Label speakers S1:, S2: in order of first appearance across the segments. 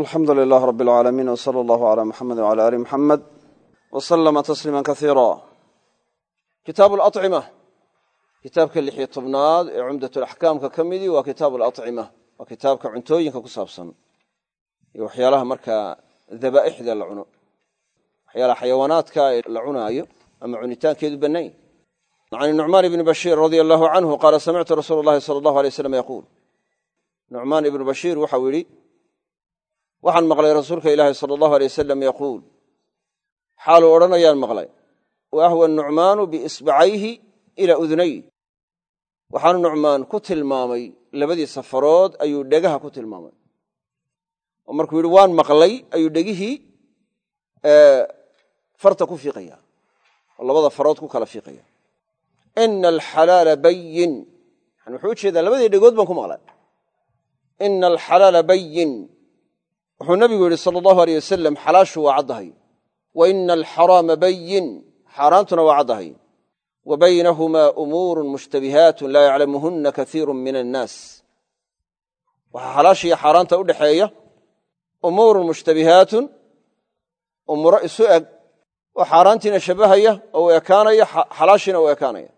S1: alxamdu lilaah rab alcaalamiin wsala allahu cala muxamedi wcala ali muxamed wslama tasliima kaiira kitaabu lacima kitaabka lixiyo tobnaad ee cumdatulaxkaamka ka midii waa kitaabu alacima waa kitaabka cuntooyinka ku saabsan. Iyo waxyaalaha markaa dabaa'ixda la cuno. Waxyaalaha xayawaanaadka ee la cunaayo ama cunitaankeedu bannayn. Can nucmaan ibni bashiir radia allahu canhu qaala samictu rasuula llahi sala allahu alay waslam yaquul nucmaan waxaan maqlay rasuulka ilaahi sala allahu alay wasalam yaquul. Xaaluu odhanayaan maqlay wa ahwa nucmaanu biisbacayhi ilaa udunay waxaanu nucmaan ku tilmaamay labadii safarood ayuu dhegaha ku tilmaamay. Oo markuu yidhi waan maqlay ayuu dhegihii farta ku fiiqaya oo labada farood ku kala fiiqaya. Ina alxalaala bayin wuxuu u jeedaa labadii dhegood baan ku maqlay. Ina alxalaala bayin wuxuu nabigu yidhi sala allahu aleyh wasalam xalaashu waa caddahay. Wa ina alxaraama bayin xaaraantuna waa caddahay. Wa baynahumaa umuurun mushtabihaatun laa yaclamuhunna kaiiru min annaas. Waxaa xalaashiiyo xaaraanta u dhexeeya umuurun mushtabihaatun umuuro isu eg oo xaaraantiina shabbahaya oo u ekaanaya xalaashiina u ekaanaya.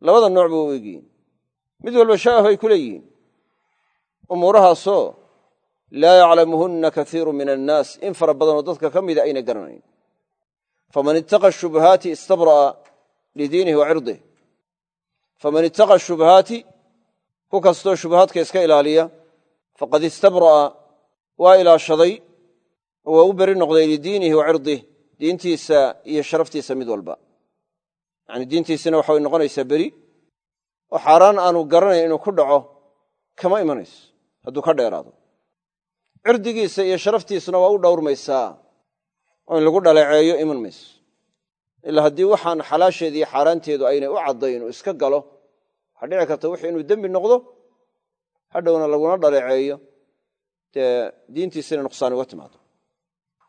S1: Labada nooc buu u egyihin mid walba shaah bay ku leeyihiin. Umuurahaasoo laa yaclamuhunna kaiiru min annaas. In fara badanoo dadka ka mida ayna garanayn. Faman ittaqa shubahaati istabra'a lidiinihi wa cirdih faman ittaqa shubahaati ku kastoo shubahaadka iska ilaaliya faqad istabra'a waa ilaashaday oo waa u beri noqday lidiinihi wa cirdih diintiisa iyo sharaftiisa mid walba. Yacni diintiisina waxa way noqonaysaa beri. Oo xaaraan aanu garanayn inuu ku dhaco kama imanayso hadduu ka dheeraado cirdigiisa iyo sharaftiisuna waa u dhowrmaysaa. Oo in lagu dhaleeceeyo iman mayso ilaa haddii waxaan xalaasheeda iyo xaaraanteedu aynay u caddayn uu iska galo waxaa dhici karta wixii inuu dembi noqdo hadhowna laguna dhaleeceeyo. Dee diintiisina nuqsaan uga timaado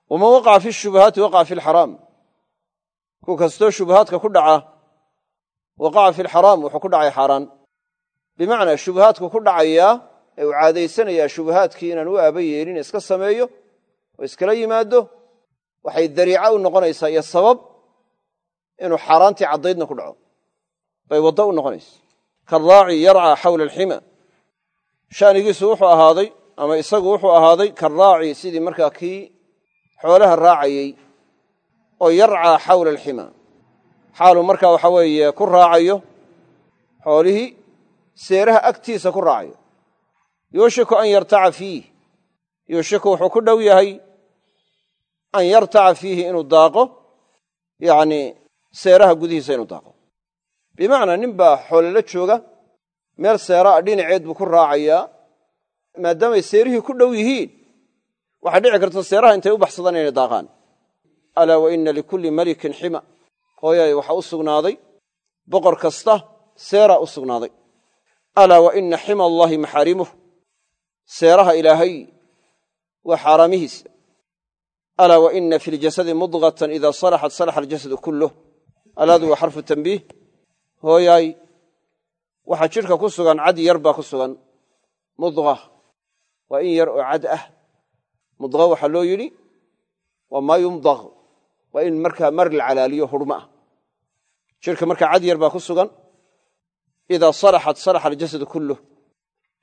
S1: waman waqaca fi shubahaati waqaca fi lxaraam ku kastoo shubahaadka ku dhaca waqaca fi lxaraam wuxuu ku dhacay xaaraan. Bimacnaa shubahaadku ku dhacayaa ee uu caadaysanayaa shubahaadkii inaan u aaba yeelin iska sameeyo oo iskala yimaado waxay dariica u noqonaysaa iyo sabab inuu xaaraantii caddaydna ku dhaco. Bay waddo u noqonaysa. Karaaci yarcaa xawla alxima. Shanigiisu wuxuu ahaaday ama isagu wuxuu ahaaday karaaci sidii markaa kii xoolaha raacayey oo yarcaa xawla alxima. Xaaluu markaa waxa weeye ku raacayo xoolihii seeraha agtiisa ku raacayo yuushiku an yartaca fiih. Yuushiku wuxuu ku dhow yahay an yartaca fiihi inuu daaqo yacni seeraha gudihiisa inuu daaqo. Bimacnaa nin baa xoolala jooga meel seeraa dhinaceed buu ku raacayaa maadaamay seerihii ku dhow yihiin waxaa dhici karta seeraha intay u baxsadaan inay daaqaan. Alaa wa ina likulli malikin xima. Hooyay waxaa u sugnaaday boqor kasta seeraa u sugnaaday. Alaa wa ina xima allaahi maxaarimuh seeraha ilaahay waa xaaraamihiisa. Alaa wa ina fi ljasadi mudqatan ida salaxat salaxa aljasadu kulluh. Alaadu waa xarfu tambiih hooyaay waxaa jidhka ku sugan cad yar baa ku sugan. Mudqa waa in yar oo cad ah. Mudqa waxaa loo yidhi waa maa yumdaq waa in markaa mar la calaaliyo hurmo ah. Jidhka markaa cad yar baa ku sugan. Idaa salaxat salaxa aljasadu kulluh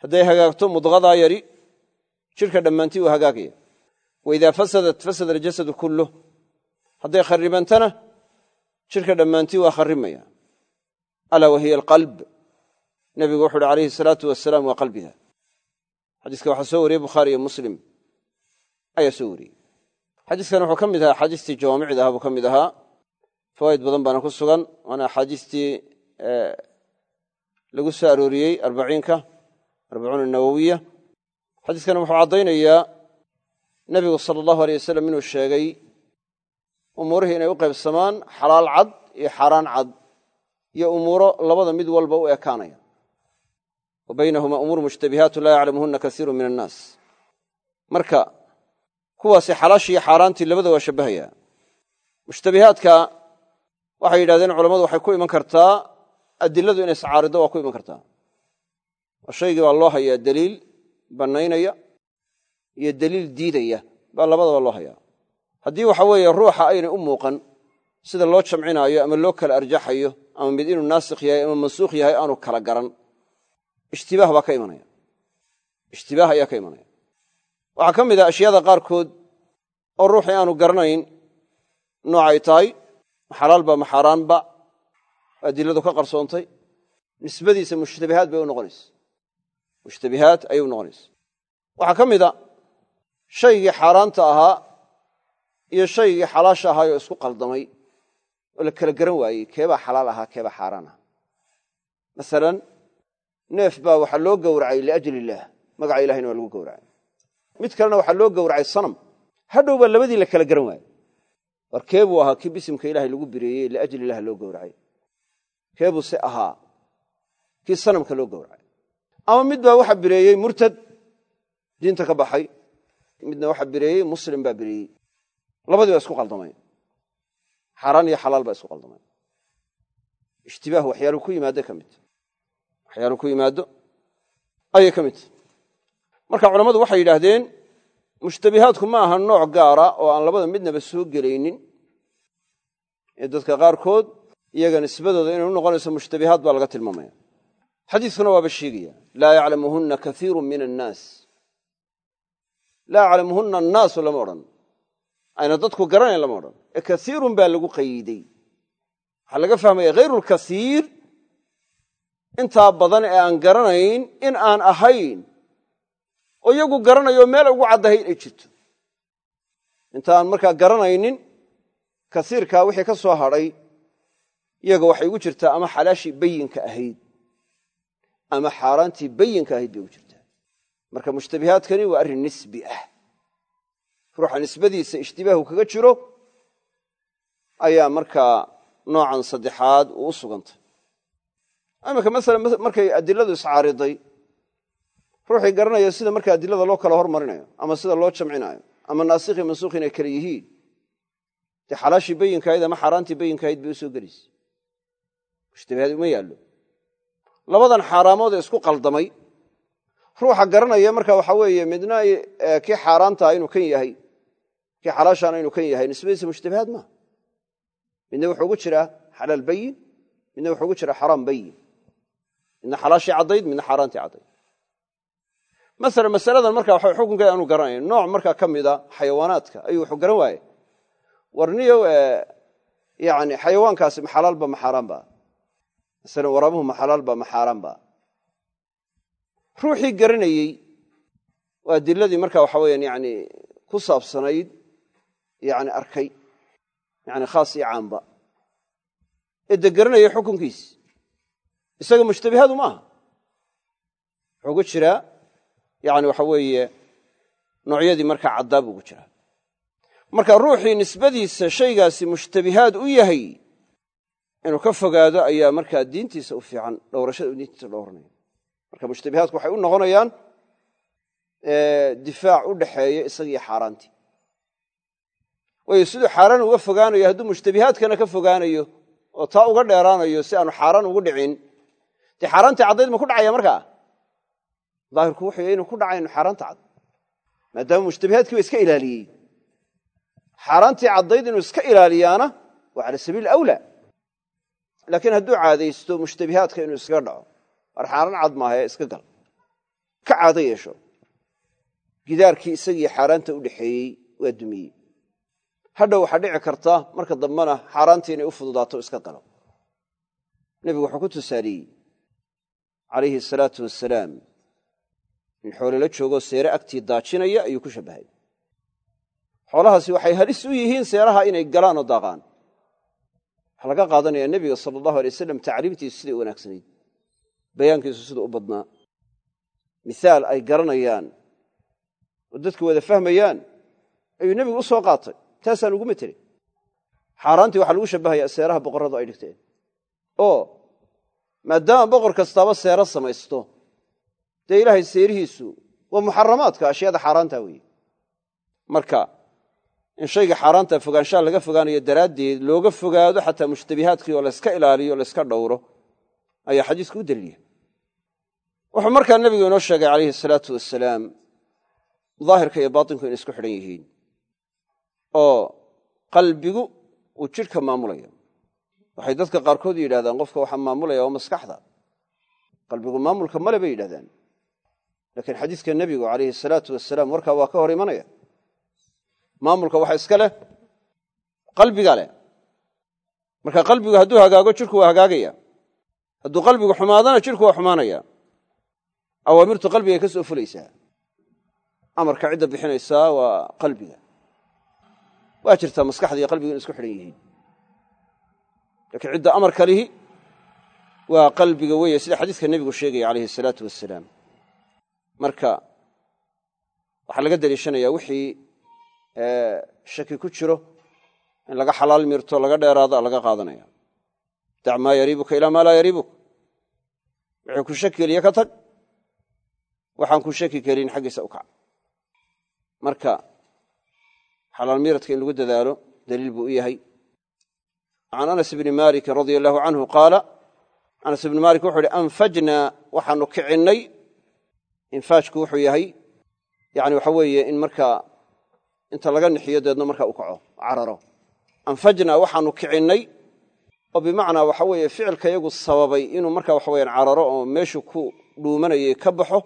S1: hadday hagaagto mudqadaa yari jidhka dhammaantii waa hagaagaya. Wa idaa fasadat fasada aljasadu kulluh hadday kharribantana jidhka dhammaantii waa kharrimaya. Alaa wahiya alqalb. Nebigu wuxu uhi alayhi salaatu wasalaam waa qalbiga. Xadiiska waxaa soo wariyey bukhaari iyo muslim. Ayaa soo wariyey. Xadiiskan wuxuu ka mid ahaa axaadiistii jawaamicda aha buu ka mid ahaa. Fawaa'id badan baana ku sugan waana axaadiistii lagu soo arooriyey arbaciinka arbacuuna nawowiya. Xadiiskana wuxuu caddaynayaa nebigu sala allahu aleyh wasalam inuu sheegay umuurihii inay u qaybsamaan xalaal cad iyo xaaraan cad iyo umuuro labada mid walba u ekaanaya. Wa baynahumaa umuur mushtabihaatu laa yaclamuhunna kaiiru min annaas marka kuwaasi xalaashii iyo xaaraantii labada waa shabbahayaa mushtabihaadka waxay yidhahdeen culammadu waxay ku iman kartaa adiladu inay iscaarido waa ku iman kartaa shaygii baa loo hayaa daliil bannaynaya iyo daliil diidaya baa labadaba loo hayaa. Haddii waxa weeye ruuxa aynay u muuqan sida loo jamcinaayo ama loo kala arjaxayo ama mid inuu naasikh yahay ama mansuukh yahay aanu kala garan. Ishtibaah baa ka imanaya. Ishtibaah ayaa ka imanaya. Waxaa ka mid ah ashyaada qaarkood oo ruuxii aanu garanayn noocay tahay maxalaalba maxaaraanba adiladu ka qarsoontay nisbadiisa mushtabihaad bay u noqonaysa mushtabihaad ayay noqonaysa waxaa ka mid a shaygii xaaraanta ahaa iyo shaygii xalaasha ahaayoo isku qaldamay oo la kala garan waayey keebaa xalaal ahaa keebaa xaaraan aha masalan neef baa waxaa loo gowracay liajli illaah magaca ilahayna waa lagu gowracay. Mid kalena waxaa loo gowracay sanam. Hadhow baa labadii la kala garan waayey. War keebuu ahaa kii bisimka ilaahay lagu bireeyey liajli illaah loo gowracay. Keebuu ahaa kii sanamka loo gowracay ama mid baa waxa bireeyey murtad diinta ka baxay. Midna waxa bireeyey muslim baa bireeyey. Labadii baa isku qaldamay. Xaaraan iyo xalaal baa isku qaldamay. Ishtibaah waxyaalu ku yimaado ka mid. Waxyaalu ku yimaado ayay ka midta marka culammadu waxay yidhaahdeen mushtabihaadku ma aha nooc gaara oo aan labada midnaba soo gelaynin. Ee dadka qaarkood iyaga nisbadooda inay u noqonayso mushtabihaad baa laga tilmaamaya xadiiskuna waaba sheegaya laa yaclamuhunna kaiiru min annaas laa yaclamuhunna annaasu lama odhan ayna dadku garanayn lama odhan ee kaiirun baa lagu qayiday waxaa laga fahmaya hayru lkaiir intaa badan ee aan garanayn in aan ahayn oo iyagu garanayo meel ugu caddahay inay jirto inta aan markaa garanaynin kasiirkaa wixii ka soo hadhay iyaga waxay ugu jirtaa ama xalaashii bayinka ahayd ama xaaraantii bayinka ahayd bay ugu jirtaa. Marka mushtabihaadkani waa arrin nisbi ah. Ruuxa nisbadiisa ishtibaahu kaga jiro ayaa markaa noocan saddexaad uu u sugantay iminka masalan markay adiladu iscaariday ruuxii garanaya sida marka adilada loo kala hormarinayo ama sida loo jamcinayo ama naasikhi mansuukh inay kale yihiin dee xalaashii bayinkahayd ama xaaraantii bayinkahayd bay u soo gelaysa. Mushtabihaad uma yaallo labadan xaaraamood ee isku qaldamay. Ruuxa garanaya marka waxa weeye midna kii xaaraantaa inuu kan yahay kii xalaashaana inuu kan yahay nisbadiisa mushtabihaad maaha midna wuxuu ugu jiraa xalaal bayin midna wuxuu ugu jiraa xaraam bayin midna xalaashii caddayd midna xaaraantii caddayd. Masalan masaladan marka waxa xukunkeeda aanu garanayn nooc markaa ka mida xayawaanaadka ayuu wuxuu garan waaye. Warniyow yani xayawaankaasi ma xalaalba ma xaaraanba masalan waraabuhu ma xalaalba ma xaaraanba ruuxii garanayey waa adiladii marka waxa weyan yani ku saabsanayd yani arkay yani khaas iyo caamba ee de xukunkiisi isaga mushtabihaadu maaha wuxuu ku jiraa yani waxa weeye noocyadii markaa caddaa buu ku jiraa marka ruuxii nisbadiisa shaygaasi mushtabihaad u yahay inuu ka fogaado ayaa markaa diintiisa u fiican dhowrashada diintiisa dhowranaya marka mushtabihaadku waxay u noqonayaan difaac u dhaxeeya isagiiyo xaaraantii. Waayo siduu xaaraan uga fogaanayo hadduu mushtabihaadkana ka fogaanayo oo taa uga dheeraanayo si aanu xaaraan ugu dhicin dee xaaraantii caddayd ma ku dhacaya markaa? Daahirku wuxuu yahy inu ku dhacayno xaaraanta cad maadaama mushtabihaadkii ba iska ilaaliyey. Xaaraantii caddayd inuu iska ilaaliyaana waa cala sabiili awla laakiin hadduu caadaysto mushtabihaadka inuu iskaga dhaco war xaaraan cad maahae iska gal. Ka caado yeesho gidaarkii isagii xaaraanta u dhexeeyey waa dumiyey. Hadhow waxaa dhici karta marka dambena xaaraantii inay u fududaato iska galo. Nebigu wuxuu ku tusaaliyey calayhi asalaatu wasalaam in xoole la joogoo seere agtii daajinaya ayuu ku shabbahay. Xoolahaasi waxay halis u yihiin seeraha inay galaan oo daaqaan waxaa laga qaadanayaa nebiga sala allahu alay wasalam tacriibtiisu siday u wanaagsanayd. Bayaankiisu siduu u badnaa. Mihaal ay garanayaan oo dadku wada fahmayaan ayuu nebigu u soo qaatay. Taasaan ugu metelay xaaraantii waxaa lagu shabbahayaa seeraha boqorradu ay dhigteen. Oo maadaama boqor kastaaba seero samaysto dee ilaahay seerihiisu waa muxaramaadka ashyaada xaaraanta weeye. Marka in shayga xaaraanta fogaanshaha laga fogaanayo daraaddeed looga fogaado xataa mushtabihaadkii oo layska ilaaliyo layska dhowro ayaa xadiisku u daliilya. Wuxuu markaa nebigu inoo sheegay calayhi asalaatu wasalaam daahirka iyo baatinku inay isku xidhan yihiin oo qalbigu uu jidhka maamulayo. Waxay dadka qaarkood yidhahdaan qofka waxaa maamulaya waa maskaxda. Qalbigu maamulka male bay yidhahdaan laakiin xadiiska nebigu calayhi salaatu wasalaam warkaa waa ka hor imanaya maamulka waxa iska leh qalbiga leh. Marka qalbigu hadduu hagaago jidhku waa hagaagaya. Hadduu qalbigu xumaadana jidhku waa xumaanaya. Awaamirtu qalbigay ka soo fulaysaa. Amarka cidda bixinaysaa waa qalbiga. Waa jirtaa maskaxda iyo qalbiga in isku xidhan yihiin. Laakiin cidda amarka lihi waa qalbiga weeye sida xadiiska nebigu sheegaya calayhi asalaatu wasalaam marka waxaa laga daliishanayaa wixii shaki ku jiro in laga xalaal mirto laga dheeraado laga qaadanaya. Dac maa yariibuka ilaa maa laa yariibuk. Wixii ku shaki ka tag. Waxaan ku shaki gelin xaggiisa u kac marka xalaal miiradka in lagu dadaalo daliil buu u yahay. Can anas bni malikin radia allahu canhu qaala anas ibni malik wuxuu ihi anfajnaa waxaanu kicinnay. Infaajku wuxuu yahay yani waxa weeye in markaa inta laga nixiyo deedna markaa u kaco cararo. Anfajnaa waxaanu kicinnay oo bimacnaa waxa weeye ficilka yagu sababay inuu markaa waxa weyaan cararo oo meeshu ku dhuumanayay ka baxo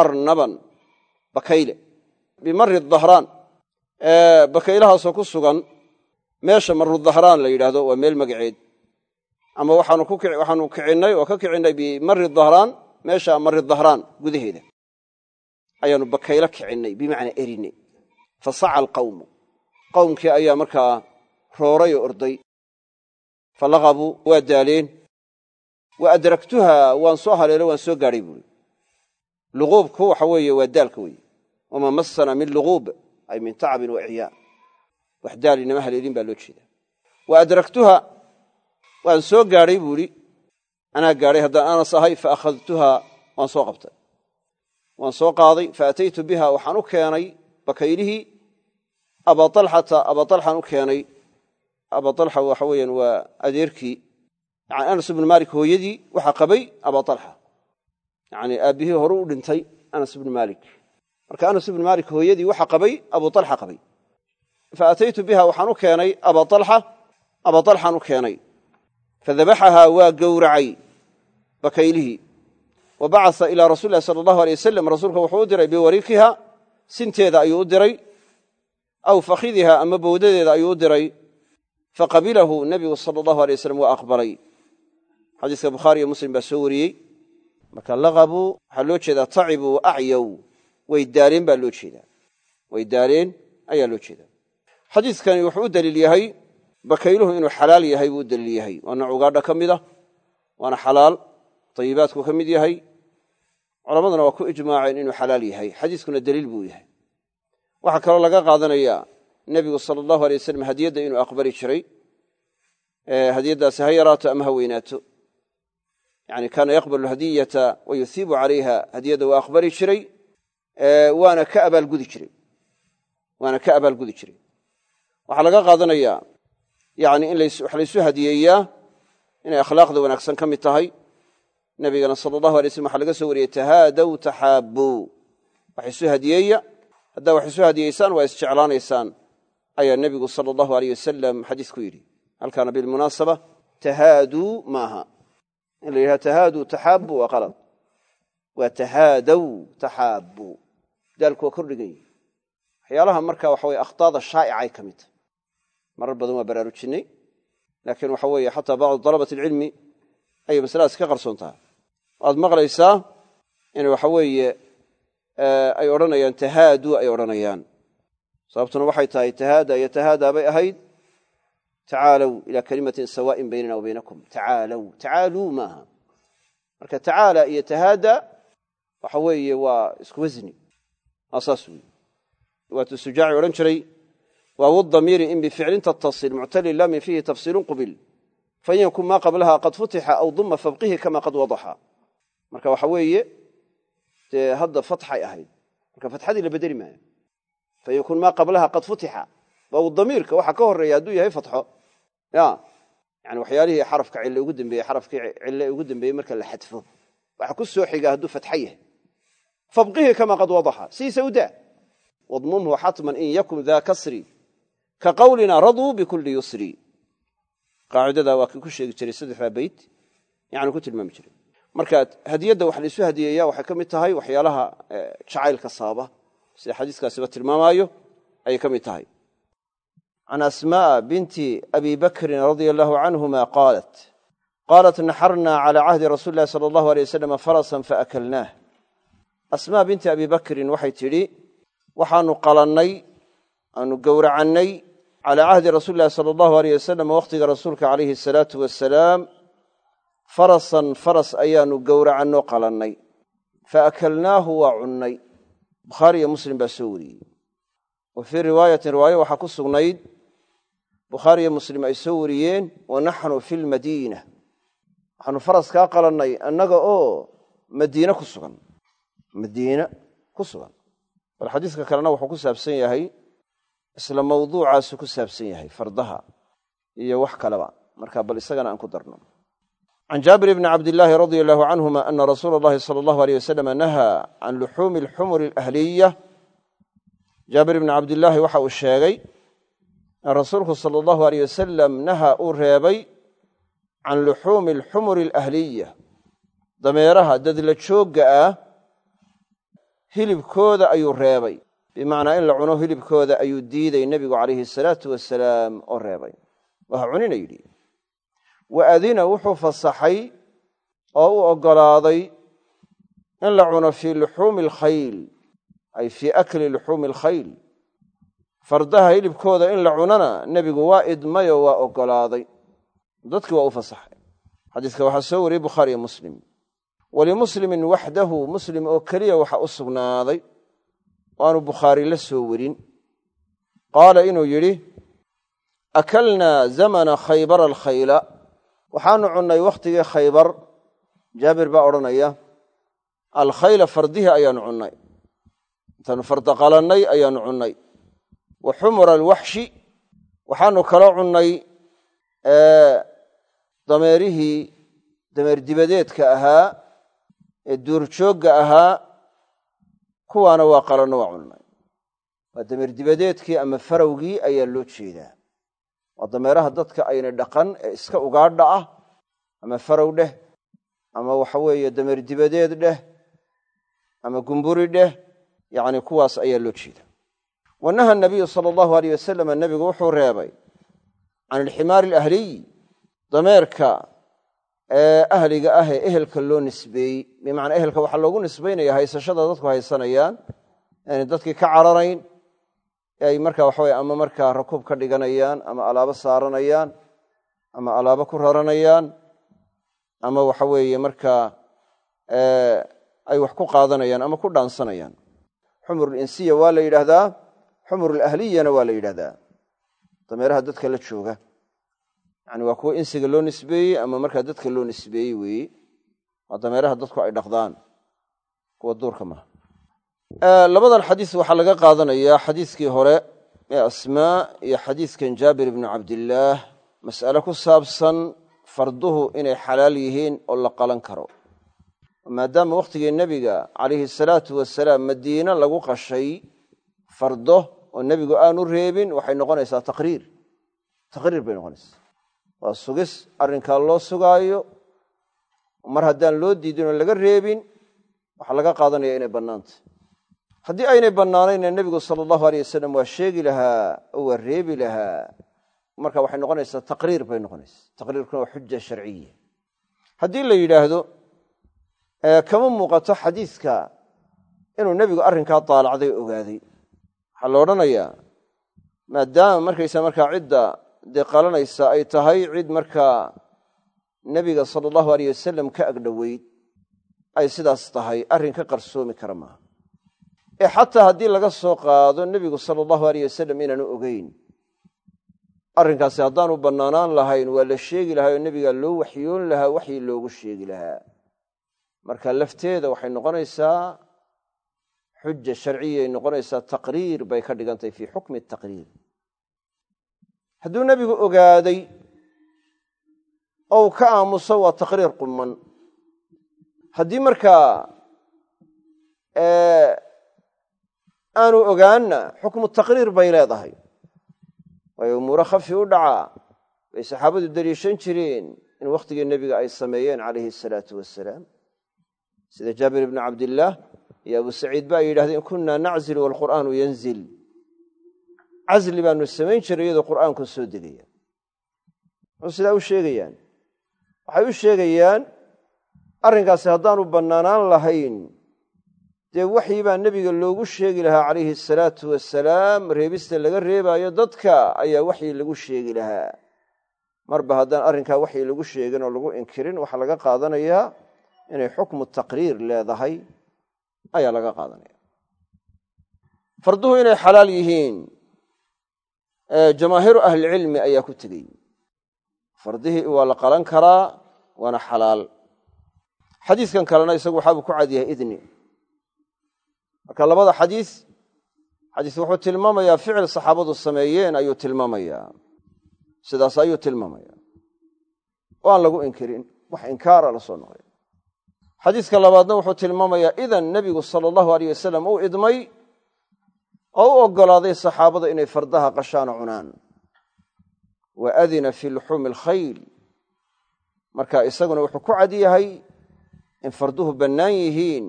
S1: arnaban bakayle. Bimari dahraan. Bakaylahaasoo ku sugan meesha marudahraan la yidhaahdo waa meel magaceed. Ama waxaanu kicinnay oo ka kicinnay bimari dahraan meesha mari dahraan gudaheeda. Ayaanu bakaylo kicinnay bimacnaa erinay fasaca alqawmu. Qowmkii ayaa markaa rooray oo orday. Falaqabuu waa daaleen. Wa adraktuha waan soo haleelo waan soo gaadhay buuri. Luquubku waxa weeye waa daalka weeye. Wamaa massana min luquub ay min tacabin wa icyaa wax daal inama haleelin baa loo jeeda wa adraktuha waan soo gaadhay buu idhi anaa gaadhay haddaan anas ahay fa akhadtuha waan soo qabtay. Waan soo qaaday fa ataytu biha waxaan u keenay bakaylihii abaalxata abaalxaan u keenay abaalxa waxa weeyaan waa adeerkii anas ibnu maalik hooyadii waxaa qabay abaalxa yani aabbihii horu u dhintay anas ibnu maalik. Marka anas ibnu maalik hooyadii waxa qabay abualxa qabay. Fa ataytu biha waxaan u keenay abaalxa abaalxaan u keenay. Fadabaxahaa waa gowracay bakaylihii wa ilaa rasuli lahi sala allahu alay wasalam rasuulka wuxuu u diray biwarikiha sinteeda ayuu u diray aw fakhidiha ama bowdadeeda ayuu u diray faqabilahu nebigu sala allahu alay wasalam waa aqbalay. Xadiiska bukhaari iyo muslim baa soo wariyey. Marka laqabuu waxaa loo jeedaa tacibuu acyow way daaleen baa loo jeedaa. Way daaleen ayaa loo jeedaa. Xadiiskani wuxuu u daliil yahay bakayluhu inuu xalaal yahay buu daliil yahay. Waa nooc ugaadha ka mid a waana xalaal tayibaadku ka mid yahay. Culammaduna waa ku ijmaaceen inuu xalaal yahay. Xadiiskuna daliil buu yahay waxaa kaloo laga qaadanayaa nebigu sala allahu alay wasalam hadiyadda inuu aqbali jiray hadiyaddaasi ha yaraato ama ha weynaato yani kaana yaqbalu hadiyata wa yuhiibu calayha hadiyadda waa aqbali jiray waana ka abaalgudi jiray. Waana ka abaalgudi jiray. Waxaa laga qaadanayaa yani in wax laysu hadiyeeyaa inay akhlaaqda wanaagsan ka mid tahay. Nabigana sala allahu alay slm waxa laga soo wariyey tahaadow taxaabbuu wax isu hadiyeeya haddaa wax isu hadiyeysaan waa isjeclaanaysaan ayaa nebigu sala allahu aleyh wasalam xadiis ku yidhi halkaana bilmunaasaba tahaaduu maaha. In la yidhaha tahaaduu taxaabbuu waa qalad. Waa tahaadow taxaabbuu daalku waa kordhigan yihi waxyaalaha marka waxa weye akhtaada shaa'icay ka mid tahay. Marar badan waa baraarujinay laakiin waxa weeye xataa bacdu dalabati alcilmi ayay masaladaas ka qarsoon tahay. Waad maqlaysaa in waxa weeye ay odhanayaan tahaaduu ay odhanayaan. Sababtuna waxay tahay tahaada iyo tahaadaa bay ahayd. Tacaalow ilaa kalimatin sawaaءin baynana wa baynakum. Tacaalow tacaaluu maaha marka tacaala iyo tahaada waxa weeye waa isku wasni. Waa wey waatuu sujaaci odhan jiray waawu damiiri in bificlin tattasil muctalin lamin fiihi tafsiilun qubil. Fain yakun maa qablaha qad futixa aw duma fabqihi kama qad wadaxa. Marka waxa weeye dee hadda fatxay ahayd. Marka fatxadii la bedeli maayo. Fain yakun maa qablaha qad futixa. Waawu damiirka waxa ka horreeya hadduu yahay fatxo. Ya. Yani waxyaalihii xarafka cille ugu dambeeyey xarafkii cille ugu dambeeyey marka la xadfo. Waxa ku soo xiga hadduu fatxo yahay. Fabqihi kama qad wadaxa sidiisa u daa. Wadmumhu xatman in yakun daa kasri. Ka qawlina raduu bikulli yusri. Qaacidadaa waa kii ku sheegi jiray saddexdaa beyt yani ku tilmaami jiray marka hadiyadda wax laisu hadiyeeya waxay ka mid tahay waxyaalaha jacaylka sababa sida xadiiskaasiba tilmaamaayo ayay ka mid tahay. Can asma'a binti abi bakrin radia allahu canhuma qaalat qaalat naxarna cala cahdi rasuuli lahi sala allahu alay wasalam farasan faakalnaah asmaa binti abi bakrin waxay tidhi waxaanu qalannay aanu gowracannay calaa cahdi rasuuli lahi sala allahu aleyh wasalam wakhtiga rasuulka calayhi asalaatu wasalaam farasan faras ayaanu gowracannoo qalannay. Fa akalnaahu waa cunnay. Bukhaari iyo muslim baa soo wariyey. Wa fii riwaayatin riwaayo waxaa ku sugnayd bukhaari iyo muslim ay soo wariyeen wa naxnu fi lmadiina waxaanu faraskaa qalannay annaga oo madiine ku sugan. Madiine ku sugan. Bal xadiiska kalena wuxuu ku saabsan yahay isla mawduucaasu ku saabsan yahay fardaha iyo wax kaleba. Marka bal isagana aan ku darno can jaabir bni cabdillaahi radia allahu canhuma ana rasuula allahi sala allahu aleyh wasalam nahaa can luxuumi alxumuri alahliya jaabir bni cabdillaahi waxa uu sheegay in rasuulku sala allahu aleyh wasalam nahaa uu reebay can luxuumi alxumuri alahliya dameeraha dadla joogga ah hilibkooda ayuu reebay. bimacnaa in la cuno hilibkooda ayuu diiday nebigu calayhi asalaatu wasalaam oo reebay. waha wa adina wuxuu fasaxay oo u oggolaaday in la cuno fii luxuumi alkhayl ay fii akli luxuumi alkhayl. Fardaha hilibkooda in la cunona nebigu waa idmayoo waa oggolaaday dadkii waa u fasaxay. Xadiiska waxaa soo wariyey bukhaariyo muslim. Walimuslimin waxdahu muslim oo keliya waxa u sugnaaday oo aanu bukhaari la soo werin qaala inuu yidhi akalnaa zamana khaybara alkhayla waxaanu cunnay wakhtigii khaybar. Jaabir baa odhanaya alkhayla fardihii ayaanu cunnay. Intaanu farda qalannay ayaanu cunnay. Wa xumura alwaxshi waxaanu kaloo cunnay dameerihii dameer dibadeedka ahaa ee duurjoogga ahaa kuwaana waa qalanno waa cunnay. Waa dameer dibadeedkii ama farawgii ayaa loo jeedaa waa dameeraha dadka ayna dhaqan ee iska ugaadha ah ama farow dheh ama waxa weeye dameer dibadeed dheh ama gumburi dheh yacni kuwaas ayaa loo jeeda wa naha nabiyu sala allahu aleyh wasalam nebigu wuxuu reebay can alximaari alahliy dameerka ee ahliga ah ee ehelka loo nisbeeyey. Bimacnaa ehelka waxaa loogu nisbaynaya haysashada dadku haysanayaan aanay dadkii ka cararayn ee ay marka waxaweye ama markaa rakuub ka dhiganayaan ama alaabo saaranayaan ama alaabo ku raranayaan ama waxa weeye markaa ay wax ku qaadanayaan ama ku dhaansanayaan. Xumurulinsiya waa la yidhaahdaa xumurulahliyana waa la yidhahdaa dameeraha dadka la jooga. Yani waa kuwa insiga loo nisbeeyey ama markaa dadka loo nisbeeyey weeye waa dameeraha dadku ay dhaqdaan. Kuwa duurka maaha labadan xadiis waxaa laga qaadanayaa xadiiskii hore ee asmaa iyo xadiiskan jaabir ibnu cabdillaah mas'ale ku saabsan farduhu inay xalaal yihiin oo la qalan karo. Maadaama wakhtigii nebiga calayhi salaatu wasalaam madiine lagu qashay fardo oo nebigu aanu reebin waxay noqonaysaa taqriir. Taqriir bay noqonaysaa. Waa sugis arrinkaa loo sugaayo. Mar haddaan loo diidin oo laga reebin waxaa laga qaadanaya inay bannaantay haddii aynay bannaanayna nebigu sala allahu aleyh wasalam waa sheegi lahaa oo waa reebi lahaa. Marka waxay noqonaysaa taqriir bay noqonaysaa. Taqriirkuna waa xuja sharciya. Haddii la yidhaahdo kama muuqato xadiiska inuu nebigu arrinkaa daalacday ogaaday. Waxaa la odhanayaa maadaama markaysa markaa cidda dee qalanaysa ay tahay cid markaa nebiga sala allahu aleyh wasalam ka agdhoweyd ay sidaas tahay arrin ka qarsoomi kara maaha ee xataa haddii laga soo qaado nebigu sala allahu aleyh wasalam inaanu ogeyn. Arrinkaasi haddaanu bannaanaan lahayn waa la sheegi lahaa oo nebigaa loo waxyoon lahaa waxyi loogu sheegi lahaa. Marka lafteeda waxay noqonaysaa xuja sharciyay noqonaysaa taqriir bay ka dhigan tahay fii xukmi taqriir. Hadduu nebigu ogaaday ou ka aamuso waa taqriir qumman. Haddii markaa aanu ogaanna xukmu taqriir bay leedahay. Waayo umuuro khafi u dhacaa bay saxaabadu deliishan jireen in wakhtigii nebiga ay sameeyeen calayhi asalaatu wasalaam sida jaabir ibnu cabdillaah iyo abu saciid ba ay yidhahdeen kunna naczilu waalqur'aanu yanzil. Casli baanu samayn jiray iyadoo qur'aanku soo degaya muxuu sidaa u sheegayaan waxay u sheegayaan arrinkaasi haddaanu bannaanaan lahayn dee waxyi baa nebiga loogu sheegi lahaa calayhi asalaatu wasalaam reebista laga reebaayo dadka ayaa waxyi lagu sheegi lahaa. Marba haddaan arrinkaa waxyi lagu sheegin oo lagu inkirin waxaa laga qaadanayaa inay xukmu taqriir leedahay ayaa laga qaadanaya. Farduhu inay xalaal yihiin jamaahiiru ahlicilmi ayaa ku tegey. Fardihii waa la qalan karaa waana xalaal. Xadiiskan kalena isagu waxaabuu ku cad yahay idni marka labada xadiis xadiis wuxuu tilmaamayaa ficil saxaabadu sameeyeen ayuu tilmaamayaa. Sidaas ayuu tilmaamaya oo aan lagu inkirin wax inkaara la soo noqday. Xadiiska labaadna wuxuu tilmaamayaa idan nebigu sala allahu aleyh wasalam uu idmay oo u oggolaaday saxaabada inay fardaha qashaano cunaan. Wa adina fii luxuumi alkhayl. Marka isaguna wuxuu ku cad yahay in farduhu bannaan yihiin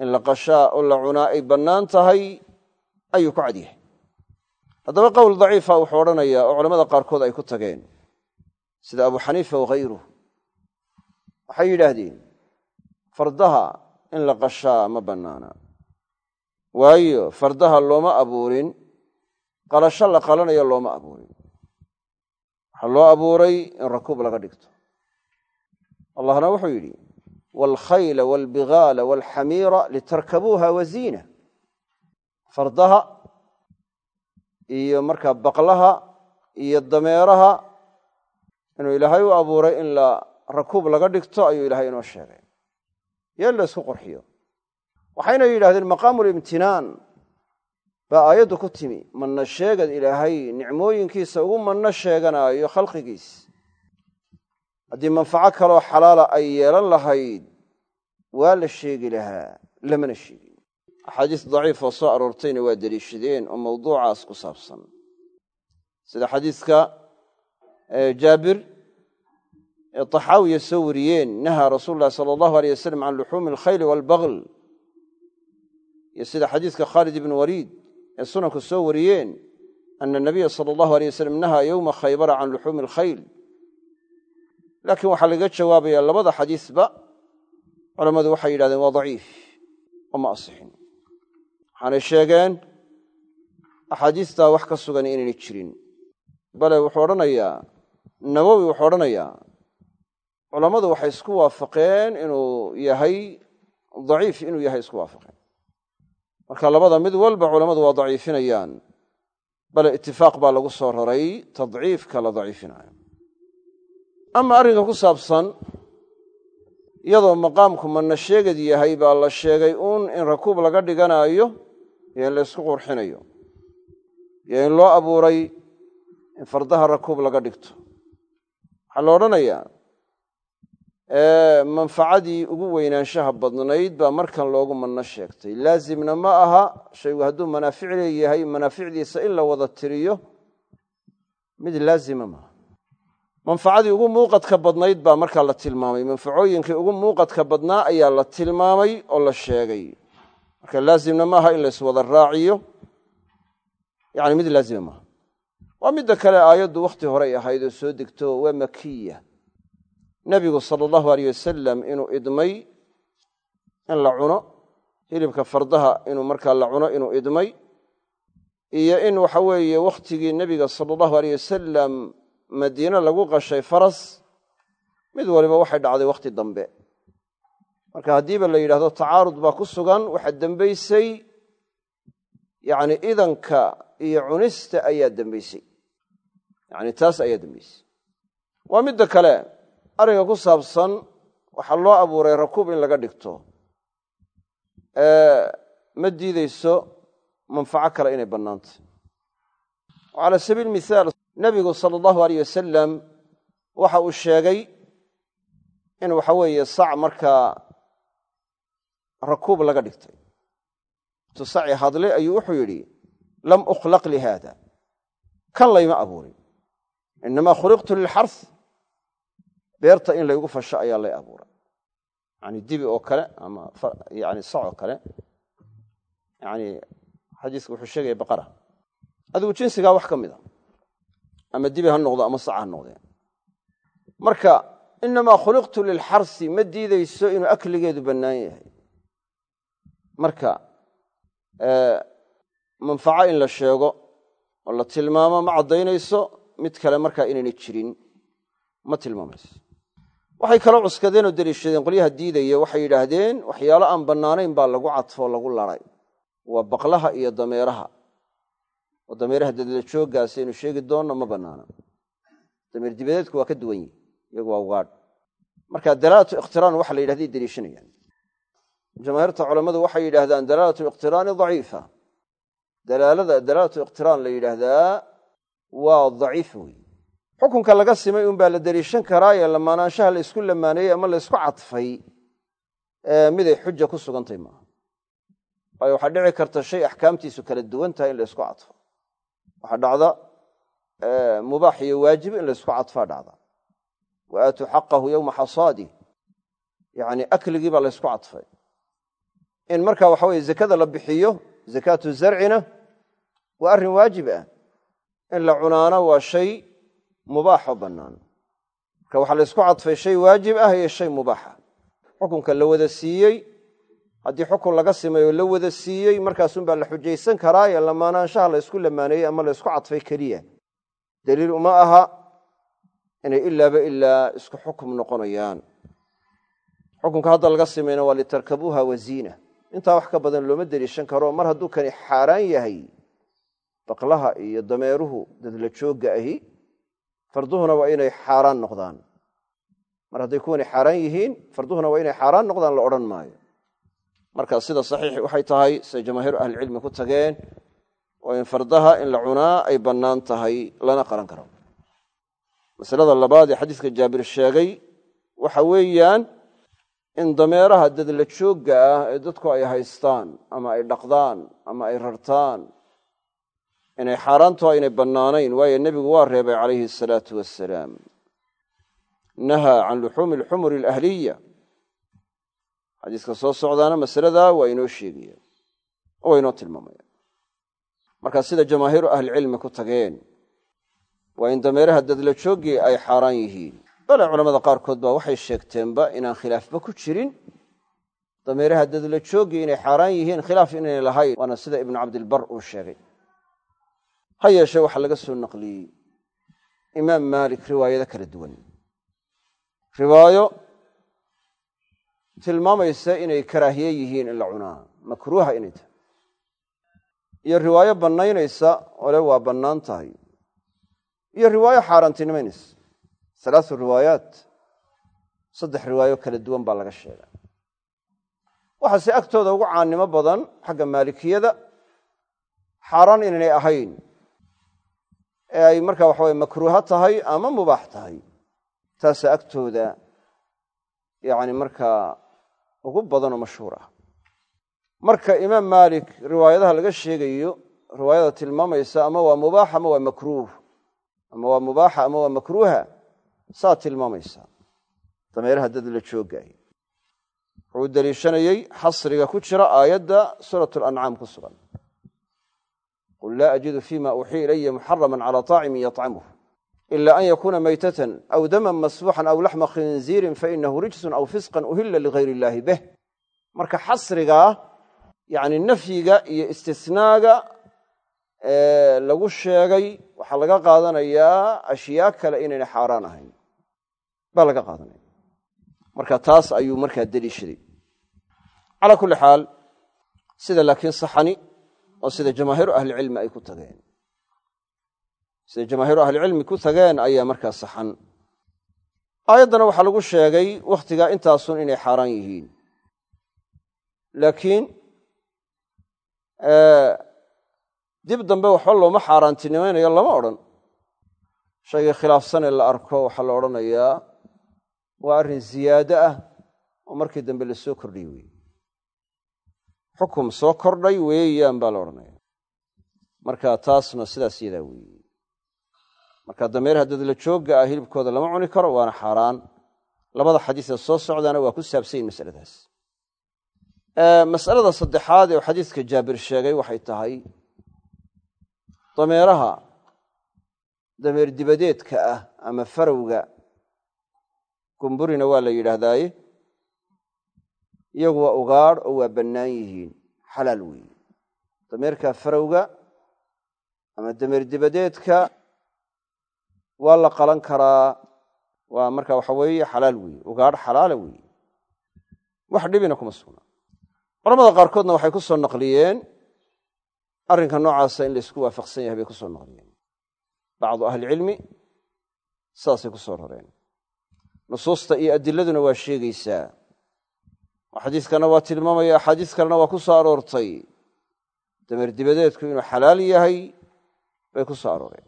S1: in la qashaa oo la cunaa ay bannaan tahay ayuu ku cad yahay. Haddaba qowl daciifa wuxuu odhanayaa oo culamada qaarkood ay ku tageen sida abu xaniifa wakhayruh waxay yidhaahdeen fardaha in la qashaa ma bannaana. Waayo fardaha looma abuurin qalasho la qalanayo looma abuurin. Waxaa loo abuuray in rakuub laga dhigto. Allahna wuxuu yidhi waalkhayla waalbigaala waalxamiira litarkabuuha waziina fardaha iyo markaa baqlaha iyo dameeraha inuu ilaahay u abuuray in la rakuub laga dhigto ayuu ilaahay inoo sheegay. Yeel la isku qurxiyo. Waxayna yidhahdeen maqaamulimtinaan baa aayaddu ku timi manna sheegad ilaahay nicmooyinkiisa ugu manno sheeganaayo khalqigiis haddii manfaco kaloo xalaala ay yeelan lahayd waa la sheegi lahaa lamana sheegin. Axaadiis daciif oo soo aroortayna waa deliishadeen oo mawduucaas ku saabsan. Sida xadiiska jaabir ee taxaawiya soo wariyeen nahaa rasuulu llahi sala allahu aleyh wasalam can luxuumi alkhayli waalbagl iyo sida xadiiska khaalid ibnu waliid ee sunanku soo wariyeen ana nabiya sala allahu aleyh wasalam nahaa yowma khaybara can luxuumi alkhayl laakiin waxaa laga jawaabayaa labada xadiisba culammadu waxay yidhahdeen waa daciif oo ma asixin. Waxaanay sheegeen axaadiistaa wax ka sugan inaynay jirin. Bale wuxuu odhanayaa nawowi wuxuu odhanayaa culammadu waxay isku waafaqeen inuu yahay daciif inuu yahay isku waafaqeen. Marka labada mid walba culammadu waa daciifinayaan. Bale itifaaq baa lagu soo raray tadciifka la daciifinayo ama arrinka ku saabsan iyadoo maqaamku manna sheegad yahay baa la sheegay uun in rakuub laga dhiganaayo iyo in la ysku qurxinayo iyo in loo abuuray in fardaha rakuub laga dhigto. Waxaa la odhanayaa manfacadii ugu weynaanshaha badnayd baa markan loogu manno sheegtay. Laazimna ma aha shaygu hadduu manaafic leeyahay manaaficdiisa in la wada tiriyo mid laazima maaha manfacadii ugu muuqadka badnayd baa markaa la tilmaamay. Manfacooyinkii ugu muuqadka badnaa ayaa la tilmaamay oo la sheegay. Marka laazimna maaha in layswada raaciyo. Yani mid laazima maaha. Waa midda kale aayaddu wakhti horey ahayd oo soo degto waa makiya. Nebigu sala allahu aleyh wasalam inuu idmay in la cuno hilibka fardaha inuu markaa la cuno inuu idmay iyo in waxa weeye wakhtigii nebiga sala allahu aleyh wasalam madiine lagu qashay faras mid waliba waxay dhacday wakhti dambe. Marka haddiiba la yidhahdo tacaarud baa ku sugan waxaa dembaysay yacni idanka iyo cunista ayaa dembaysay yacni taas ayaa dembaysay waa midda kale arrinka ku saabsan waxaa loo abuuray rakuub in laga dhigto. Ma diideyso manfaco kale inay bannaantay. Cala sabiil mithaal nebigu sala allahu aleyh wasalam waxa uu sheegay in waxa weeye sac markaa rakuub laga dhigtay. Tusaci hadlay ayuu wuxuu yidhi lam ukhlaq lihaada kan layma abuurin. Inamaa khuliqtu lilxars beerta in laygu fasho ayaa lay abuuray. Yani dibi oo kale ama yani sac oo kale. Yani xadiisku wuxuu sheegaya baqara. Adigu jinsigaa wax ka mid a ama dibi ha noqdo ama sac ha noqdee marka inamaa khuliqtu lilxarsi ma diideyso inuu akligeedu bannaan yahay. Marka manfaco in la sheego oo la tilmaamo ma caddaynayso mid kale markaa inaynay jirin ma tilmaamayso. Waxay kaloo cuskadeen oo deliishadeen qolyaha diidaya waxay yidhaahdeen waxyaalo aan bannaanayn baa lagu cadfoo lagu laray. Waa baqlaha iyo dameeraha oo dameeraha dadla aynu sheegi doonno ma bannaana dameer dibadeedku waa ka duwan yihi iyagu waa ugaadh. Marka dalaalatu ikhtiraan waxa la yidhahday deliishanayaan. Jamaahiirta culammadu waxay yidhaahdaan dalaalatu iqhtiraani daciifa. Dalaalada dalaalatu iqtiraan la yidhaahdaa waa daciif wey xukunka laga simay un baa la deliishan karaa ee lamaanaanshaha la isku lamaaneeyey ama la ysku cadfay miday xuja ku sugantay maaha. Waayo waxaa dhici karta shay axkaamtiisu kala duwan tahay in la ysku cadfo waxaa dhacda mubaax iyo waajib in la ysku cadfaa dhacda. Wa aatuu xaqahu yowma xasaadih yani akligii baa la ysku cadfay. In marka waxa weye zakada la bixiyo zakaatu zarcina waa arrin waajib ah. In la cunaano waa shay mubaaxo bannaan. Marka waxaa la ysku cadfay shay waajib ah iyo shay mubaaxa xukunka la wada siiyey haddii xukun laga simay oo la wada siiyey markaasunbaa la xujaysan karaa ee lamaanaanshaha la ysku lamaaneeyey ama la ysku cadfay keliya. Daliil uma aha inay ilaaba ilaa isku xukum noqonayaan. Xukunka hadda laga simayna waa litarkabuuha waziina intaa wax ka badan looma deliishan karo mar hadduu kani xaaraan yahay baqlaha iyo dameeruhu dadla joogga ahi farduhuna waa inay xaaraan noqdaan. Mar hadday kuwani xaaraan yihiin farduhuna waa inay xaaraan noqdaan la odhan maayo marka sida saxiixi waxay tahay siday jamaahiiru ahlicilmi ku tageen oo in fardaha in la cunaa ay bannaan tahay lana qaran karo. Masalada labaad ee xadiiska jaabir sheegay waxa weeyaan in dameeraha dadla joogga ah ee dadku ay haystaan ama ay dhaqdaan ama ay rartaan inay xaaraantu aynay bannaanayn waayo nebigu waa reebay calayhi asalaatu wassalaam. Nahaa can luxuumi alxumuri alahliya xadiiska soo socdaana masaladaa waa inoo sheegaya oo inoo tilmaamaya. Marka sida jamaahiiru ahlicilmi ku tageen waa in dameeraha dadla jooggii ay xaaraan yihiin. Bale culamada qaarkood baa waxay sheegteenba inaan khilaafba ku jirin. Dameeraha dadla jooggii inay xaaraan yihiin khilaaf inaynay lahayn waana sida ibnu cabdilbar uu sheegay. Ha yeeshee waxaa laga soo naqliyey. Imaam maalik riwaayado kala duwan. Riwaayo tilmaamaysa inay karaahiye yihiin in la cunaa makruuha inay tahay. Iyo riwaayo bannaynaysa ole waa bannaan tahay. Iyo riwaayo xaaraantinimaynaysa halaatu riwaayaat saddex riwaayo kala duwan baa laga sheega waxaase agtooda ugu caannimo badan xagga maalikiyada xaaraan inaynay ahayn ee ay markaa waxa weye makruuha tahay ama mubaax tahay. Taasa agtooda yacni markaa ugu badanoo mashhuur ah marka imaam maalik riwaayadaha laga sheegayo riwaayada tilmaamaysa ama waa mubaax ama waa makruuh ama waa mubaaxa ama waa makruuha saa tilmaamaysa. Dameeraha dad la joogaayo wuxuu deliishanayey xasriga ku jira aayadda suurat lancaam ku sugan. Qul laa ajidu fima uuxiya ilaya muxarama cala طaacimin yطcamuh ila an yakuna maytatan aw daman masfuuxan aw laxma khinziirin fainahu rijsun aw fisqan uhila ligayr illaahi beh marka xasrigaa yani nafyiga iyo istisnaaga lagu sheegay waxaa laga qaadanayaa ashyaa kale inayna xaaraan ahayn baa laga qaadanaya marka taas ayuu markaa deliishaday calaa kulli xaal sida laakiin saxani oo sida jamaahiiru ahlicilmi ay ku tageen sida jamaahiiru ahlicilmi ku tageen ayaa markaa saxan. Aayaddana waxaa lagu sheegay wakhtigaa intaasun inay xaaraan yihiin. Laakiin dib dambe waxba looma xaaraantinimaynayo lama odhan. Shaygii khilaafsanee la arko waxaa la odhanayaa waa arrin ziyaado ah oo markii dambe la soo kordhiy wey xukum soo kordhay weeyaan baa la odhanaya marka taasna sidaas yadaa weeye marka dameeraha dadla joogga ah hilibkooda lama cuni karo waana xaaraan labada xadiisee soo socdaana waa ku saabsanyin masaladaas. Masalada saddexaad ee xadiiska jaabir sheegay waxay tahay dameeraha dameer dibadeedka ah ama farowga gumburina waa la yidhaahdaaye iyagu waa ugaadh oo waa bannaan yihiin xalaal weeye. Dameerka farowga ama dameer dibadeedka waa la qalan karaa. Waa marka waxa weeye xalaal weeye. Ugaadh xalaala weeye. Wax dhibina kuma sugnaa culamada qaarkoodna waxay ku soo naqliyeen arrinka noocaasa in laysku waafaqsan yahay bay ku soo naqliyeen. Bacdu ahlicilmi saasay ku soo rareen. Nusuusta iyo adiladuna waa sheegaysaa. Xadiiskana waa tilmaamaya axaadiis kalena waa ku soo aroortay. Dameer dibadeedku inuu xalaal yahay bay ku soo arooreen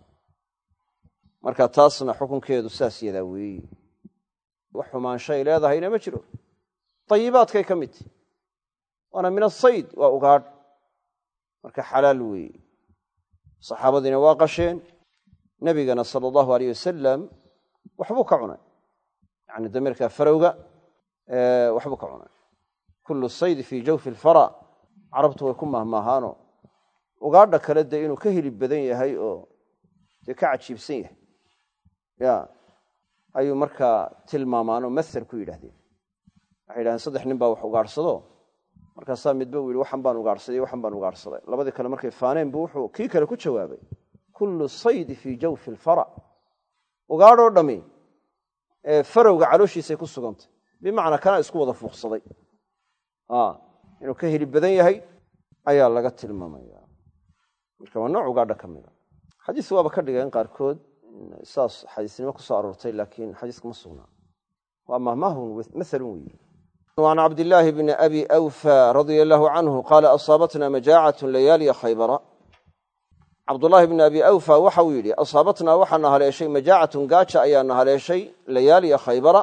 S1: marka taasna xukunkeedu saas yadaa weeye wax xumaanshay leedahayna ma jiro. Dayibaadkay ka mid. Tahi waana min asayd waa ugaadh. Marka xalaal weeye saxaabadiina waa qasheen. Nebigana sala allahu aleyh wasalam waxbuu ka cunay. Yani dameerka farowga waxbuu ka cunay. Kullu saydi fii jawfi alfara. Carabtu way ku mahmaahaano ugaadha kale dee inuu ka hilib badan yahay oo dee ka cajiibsan yahay ya ayuu markaa tilmaamaanoo masel ku yidhahdeen waxay yidhahdeen saddex nin baa wax ugaadhsado markaasaa midba uu yidhi waxan baan ugaadhsaday waxan baan ugaadhsaday labadii kale markay faaneen buu wuxuu kii kale ku jawaabay kullu saydi fii jawfi alfara. Ugaadhoo dhammi ee farowga calooshiisay ku sugantay. Bimacnaa kana isku wada fuuqsaday. Inuu ka heli badan yahay ayaa laga tilmaamaya marka waa nooc ugaadha ka mida xadiis waaba ka dhigeen qaarkood saas xadiisnimo ku soo aroortay laakiin xadiiska ma sugnaa. Waa mahmaahun maalu wey an cabdilaahi bni abi awfa radia allaahu canhu qaala asaabatna majaacat layaaliya khaybara. Cabdulaahi bni abi awfa waxauu yidhi asaabatnaa waxaana haleeshay majaacatun gaaja ayaana haleeshay layaaliya khaybara.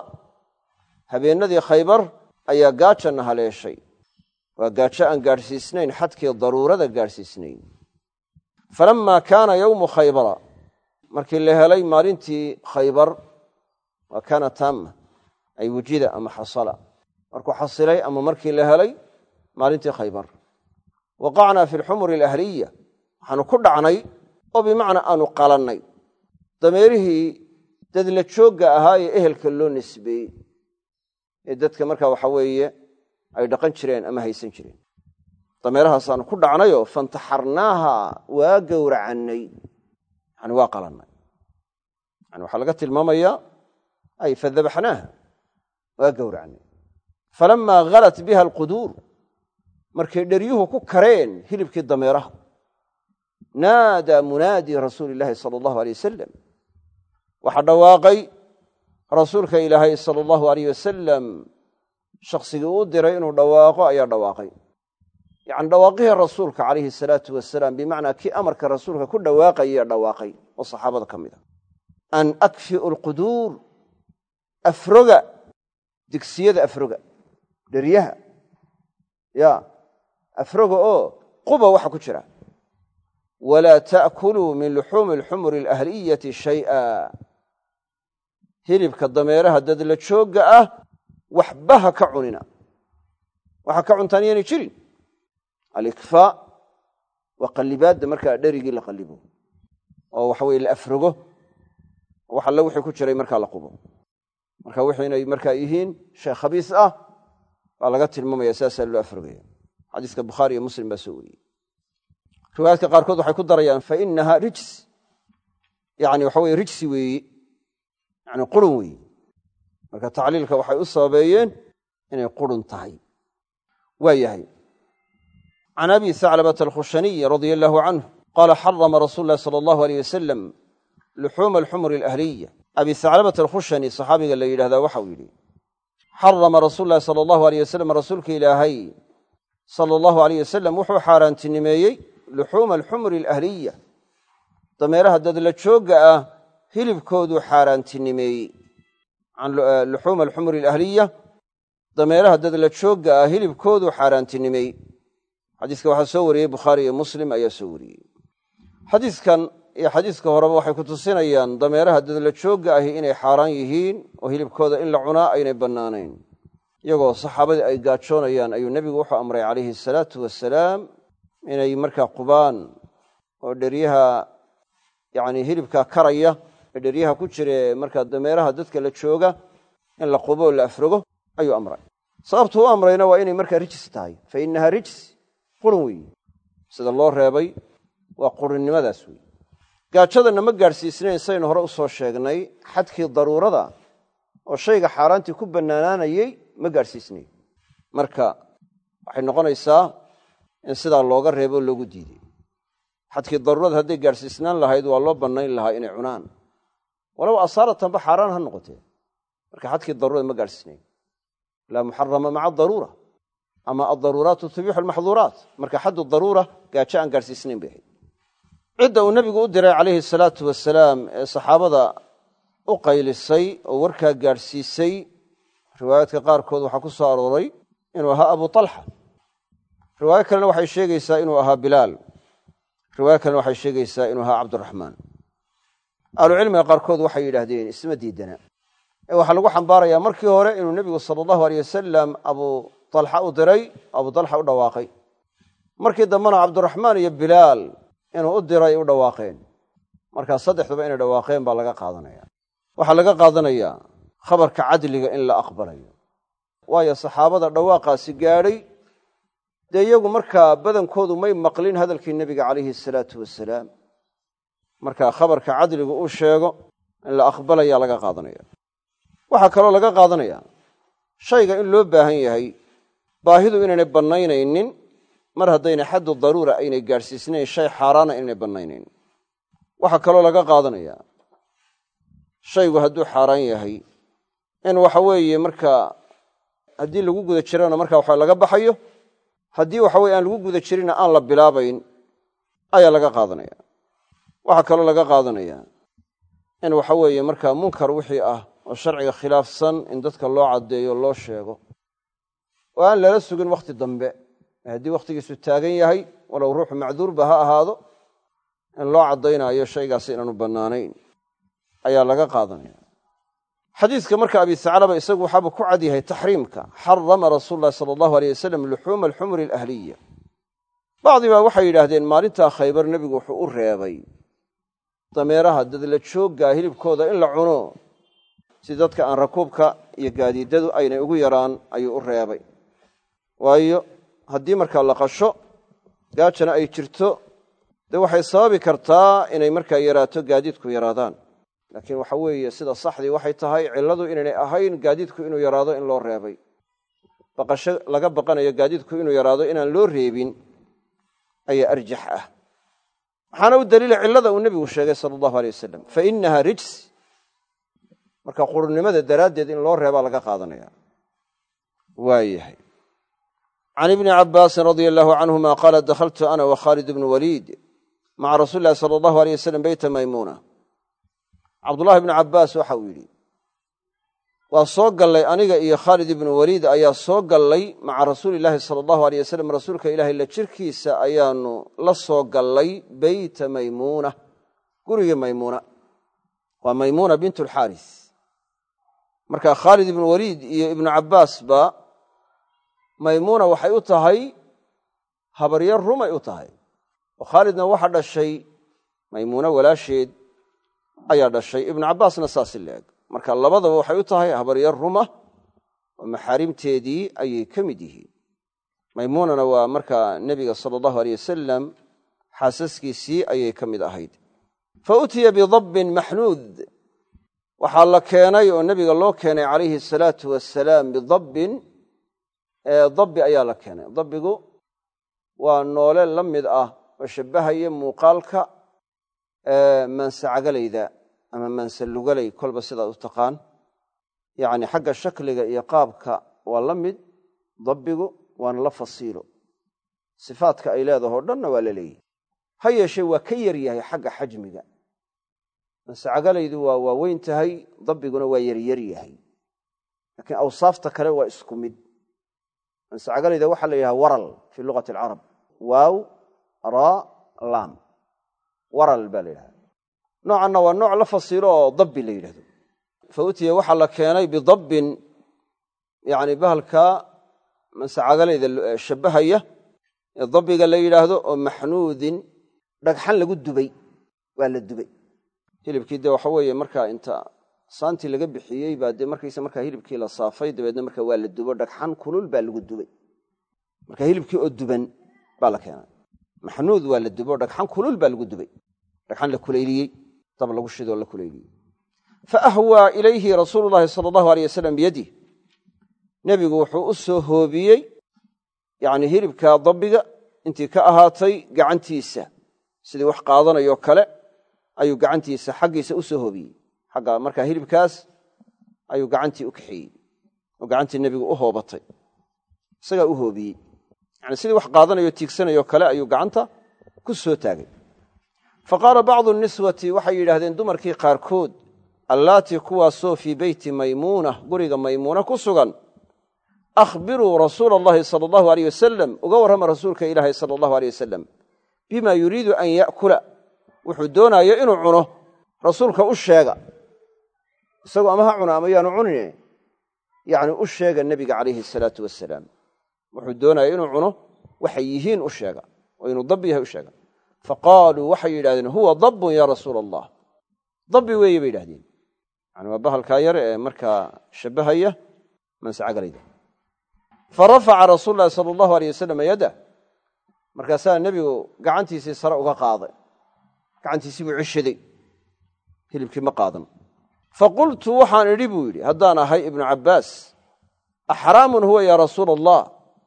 S1: Habeennadii khaybar ayaa gaajana haleeshay waa gaajo aan gaadhsiisnayn xadkii daruurada gaadhsiisnayn. Falamaa kaana yowmu khaybara markii la helay maalintii khaybar waa kaana taama ay wujida ama xasala. Markuu xasilay ama markii la helay maalintii khaybar. Waqacnaa fi lxumuri alahliya waxaanu ku dhacnay oo bimacnaa aanu qalannay. Dameerihii dadla joogga ahaa ee ehelka loo nisbeeyey ee dadka markaa waxa weeye ay dhaqan jireen ama haysan jireen. Dameerahaasaanu ku dhacnayoo fantaxarnaaha waa gowracannay yani waa qalannay yani waxaa laga tilmaamayaa ay fadabaxnaaha waa gowracnay. Falamaa halat biha alquduur markay dheryuhu ku kareen hilibkii dameeraha. Naadaa munaadi rasuuli illaahi sala allahu aleyh wasalam waxaa dhawaaqay rasuulka ilaahay sala allahu aleyh wasalam shaksigii uu diray inuu dhawaaqo ayaa dhawaaqay yacni dhawaaqihii rasuulka calayhi salaatu wasalaam bimacnaa kii amarka rasuulka ku dhawaaqaya dhawaaqay oo saxaabada ka mid a an akfiu alquduur afroga digsiyada afroga dheryaha. Ya afroga oo quba waxa ku jira. Walaa ta'kuluu min luxuumi alxumuri alahliyati shay'a. Hilibka dameeraha dadla joogga ah waxba ha ka cunina. Waxa ka cuntaan yaynay jirin alikfaa waa qallibaadda markaa dherigii la qallibo oo waxa weye la afrogo wax alle wixii ku jiray markaa la qubo. Marka wixii inay markaa yihiin shay khabiis ah baa laga tilmaamaya saasaa loo afrogaya xadiiska bukhaari iyo muslim baa soo wariyey. Riwaayaadka qaarkood waxay ku darayaan fa inaha rijs yani waxa weye rijsi weeye yani qurun weeye marka tacliilka waxay u sababeeyeen inay qurun tahay waa yahay can abi saclabata alkhushaniy radia allaahu canhu qaala xarama rasuul lahi sala allahu aleyh wasalam luxuuma alxumri alahliya abi saclabata alkhushani saxaabiga la yidhahdaa waxau yidhi xarama rasuul lahi sala allahu aleyh wasalam rasuulka ilaahay sala allahu aleyh wasalam wuxuu xaaraantinimeeyey luxuuma alxumri alahliya dameeraha dadla joogga ah hilibkooduu xaaraantinimeeyey luxuuma alxumri alahliya dameeraha dadla joogga ah hilibkooduu xaaraantinimeeyey xadiiska waxaa soo wariyey bukhaari iyo muslim ayaa soo wariyey. Xadiiskan iyo xadiiska horeba waxay ku tusinayaan dameeraha dadla joogga ahi inay xaaraan yihiin oo hilibkooda in la cunaa aynay bannaanayn. Iyagoo saxaabadii ay gaajoonayaan ayuu nebigu wuxuu amray calayhi asalaatu wasalaam inay markaa qubaan oo dheryaha yacni hilibkaa karaya ee dheryaha ku jira ee markaa dameeraha dadka la jooga in la qubo oo la afrogo ayuu amray. Sababtuu u amrayna waa inay markaa rijis tahay. Fa innahaa rijs qurun weeye sida loo reebay waa qurinnimadaas weeye gaajadana ma gaadhsiisnayn saynu hore u soo sheegnay xadkii daruurada oo shayga xaaraantii ku bannaanaanayey ma gaadhsiisnayn marka waxay noqonaysaa in sidaa looga reebo o loogu diiday xadkii daruurada hadday gaadhsiisnaan lahayd waa loo bannayn lahaa inay cunaan. Walow asaaratanba xaaraan ha noqotee. Marka xadkii daruurada ma gaadhsiisnayn laa muxarama maca adaruura ama addaruuraatu tubixu almaxduuraat marka xaddu daruura gaajo aan gaadhsiisnayn bay ahayd. Cidda uu nebigu u diray calayhi salaatu wasalaam ee saxaabada u qaylisay oo warkaa gaadhsiisay riwaayaadka qaarkood waxaa ku soo arooray inuu ahaa abu talxa riwaayo kalena waxay sheegaysaa inuu ahaa bilaal. Riwaayo kalena waxay sheegaysaa inuu ahaa cabdiraxmaan ahlucilmiga qaarkood waxay yidhaahdeen isma diidana. Ee waxaa lagu xambaarayaa markii hore inuu nebigu sala allahu aleyh wasalam abu talxa u diray abu talxa u dhawaaqay. Markii dambena cabdiraxmaan iyo bilaal inuu u diray u dhawaaqeen. Markaa saddexduba inay dhawaaqeen baa laga qaadanaya. Waxaa laga qaadanayaa khabarka cadliga in la aqbalayo. Waayo saxaabada dhawaaqaasi gaadhay dee iyagu markaa badankoodu may maqlin hadalkii nebiga calayhi asalaatu wasalaam markaa khabarka cadligu uu sheego in la aqbalayaa laga qaadanaya. Waxaa kaloo laga qaadanaya shayga in loo baahan yahay baahidu inaynay bannaynaynin mar haddaynay xaddu daruura aynay gaadhsiisnayn shay xaaraana inaynay bannaynaynin. Waxaa kaloo laga qaadanaya shaygu hadduu xaaraan yahay in waxa weeye markaa haddii lagu guda jirana markaa waxa laga baxayo haddii waxa weye aan lagu guda jirinna aan la bilaabayn ayaa laga qaadanaya. Waxaa kaloo laga qaadanaya in waxa weeye markaa munkar wixii ah oo sharciga khilaafsan in dadka loo caddeeyo loo sheego oo aan lala sugin wakhti dambe. Haddii wakhtigiisu taagan yahay walow ruuxu macduurba ha ahaado in loo caddaynaayo shaygaasi inaanu bannaanayn. Ayaa laga qaadanaya. Xadiiska marka abi saclaba isagu waxaaba ku cad yahay taxriimka xarama rasuulu llahi sala allahu aleyh wasalam luxuuma alxumri alahliya. Bacdi baa waxay yidhaahdeen maalintaa khaybar nebigu wuxuu u reebay. Dameeraha dadla jooggaa hilibkooda in la cuno. Si dadka aan rakuubka iyo gaadiidadu aynay ugu yaraan ayuu u reebay waayo haddii markaa la qasho gaajana ay jirto dee waxay sababi kartaa inay markaa yaraato gaadiidku yaraadaan. Laakiin waxa weeye sida saxdii waxay tahay cilladu inaynay ahayn gaadiidku inuu yaraado in loo reebay. Baqasho laga baqanayo gaadiidku inuu yaraado inaan loo reebin ayaa arjax ah. Waxaana u daliila cillada uu nebigu sheegay sala allahu aleyh wasalam fa innaha rijs marka qurnimada daraaddeed in loo reebaa laga qaadanaya. Waayahay can ibni cabbaasin radia allahu canhuma qaala dakhaltu ana wa khaalid bnu waliid maca rasuuli illahi sala allahu aleyh wasalam beyta maymuuna cabdullahi bnu cabbaas waxa uu yidhi waa soo gallay aniga iyo khaalid ibnu waliid ayaa soo gallay maca rasuuli illaahi sala allahu aleyh wasalam rasuulka ilaahay la jirkiisa ayaanu la soo gallay beyta maymuuna gurigii maymuuna waa maymuuna bint alxaaris marka khaalid ibnu waliid iyo ibnu cabbaasba maymuuna waxay u tahay habaryar rumay u tahay. Oo khaalidna waxa dhashay maymuuna walaasheed ayaa dhashay ibnu cabbaasna saasi leeg. Marka labadaba waxay u tahay habaryar ruma oo maxaarimteedii ayay ka mid yihiin. Maymuunana waa markaa nebiga sala allahu aleyh wasalam xaasaskiisii ayay ka mid ahayd. Fa utiya bidabbin maxnuud. Waxaa la keenay oo nebiga loo keenay calayhi asalaatu wasalaam bidabbin dabbi ayaa la keenay. Dabbigu waa noole la mid ah oo shabbahaya muuqaalka maansacagalayda ama maansalugalay kolba sidaad u taqaan. Yacni xagga shakliga iyo qaabka waa la mid dabbigu waana la fasiilo. Sifaadka ay leedahoo dhanna waa la leeyihi ha yeeshee waa ka yar yahay xagga xajmiga. Mansacagalaydu waa waaweyn tahay dabbiguna waa yaryar yahay. Laakiin awsaafta kale waa isku mid mansacagalayda waxaa la yidhaha waral fii luqati alcarab waaw ra lam waral baa la yidhahda noocanna waa nooc la fasilo oo dabbi la yidhahdo fa utiya waxaa la keenay bidabbin yani bahalka mansacagalayda shabbahaya ee dabbiga la yidhaahdo oo maxnuudin dhagxan lagu dubay. Waa la dubay. Hilibkii dee waxa weeye markaa inta saantii laga bixiyey baa dee markaysa markaa hilibkii la saafay dabeedna marka waa la dubo dhagxan kulul baa lagu dubay. Marka hilibkii oo duban baa la keenay. Maxnuud waa la dubo dhagxan kulul baa lagu dubay. Dhagxan la kulayliyey dab lagu shidoo la kulayliyey. Fa ahwaa ilayhi rasuulu llahi sala allahu aleyh wasalam biyadih nebigu wuxuu u soo hoobiyey yacni hilibkaa dabbiga intii ka ahaatay gacantiisa. Sidii wax qaadanayoo kale ayuu gacantiisa xaggiisa u soo hoobiyey xagga markaa hilibkaas ayuu gacantii u kaxeeyey oo gacantii nebigu u hoobatay. Isagaa u hoobiyey. Yani sidii wax qaadanayo tiigsanayoo kale ayuu gacanta ku soo taagay. Fa qaala bacdu niswati waxay yidhaahdeen dumarkii qaarkood allaatii kuwaasoo fii beyti maymuuna guriga maymuuna ku sugan. Akhbiruu rasuula allahi sala allahu aleyh wasalam uga warrama rasuulka ilaahay sala allahu aleyh wasalam bima yuriidu an ya'kula. Wuxuu doonaayo inuu cuno. Rasuulka u sheega isagu ama ha cuno ama yaanu cunine yacni u sheega nebiga calayhi asalaatu wasalaam wuxuu doonaayo inuu cuno waxay yihiin u sheega oo inuu dabbi yahay u sheega. Fa qaaluu waxay yidhahdeen huwa dabbun yaa rasuula allah dabbi weeye bay yidhahdeen yani waa bahalkaa yar ee markaa shabbahaya mansacagalayda fa rafaca rasuulu llahi sala allahu aleyh wasalam yaddah markaasaa nebigu gacantiisii sare uga qaaday. Gacantiisii buu ceshaday. Hilibkii ma qaadan fa qultu waxaan idhi buu yidhi haddaan ahay ibnu cabbaas axraamun huwa yaa rasuula allah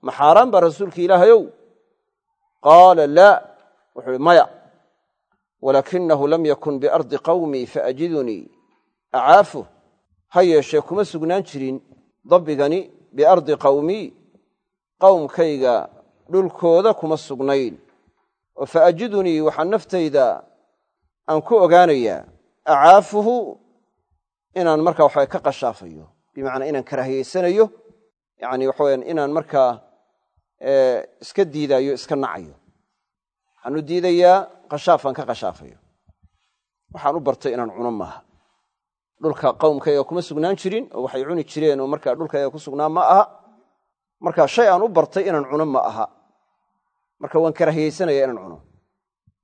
S1: ma xaaraan baa rasuulka ilaahayow? Qaala laa wuxuu ihi maya walaakinahu lam yakun biardi qawmii faajidunii acaafuh ha yeeshee kuma sugnaan jirin dabbigani biardi qawmii qowmkayga dhulkooda kuma sugnayn oo faajidunii waxaa naftayda aan ku ogaanayaa acaafuhu inaan markaa waxaa ka qashaafayo bimacnaa inaan karaahiyeysanayo yani waxaweyaan inaan markaa iska diidaayo iska nacayo waxaan u diidayaa qashaafaan ka qashaafayo waxaan u bartay inaan cuno maaha. Dhulka qowmkayga kuma sugnaan jirin oo waxay cuni jireen oo markaa dhulkayga ku sugnaa ma aha. Marka shay aan u bartay inaan cuno ma aha. Marka waan karaahiyeysanaya inaan cuno.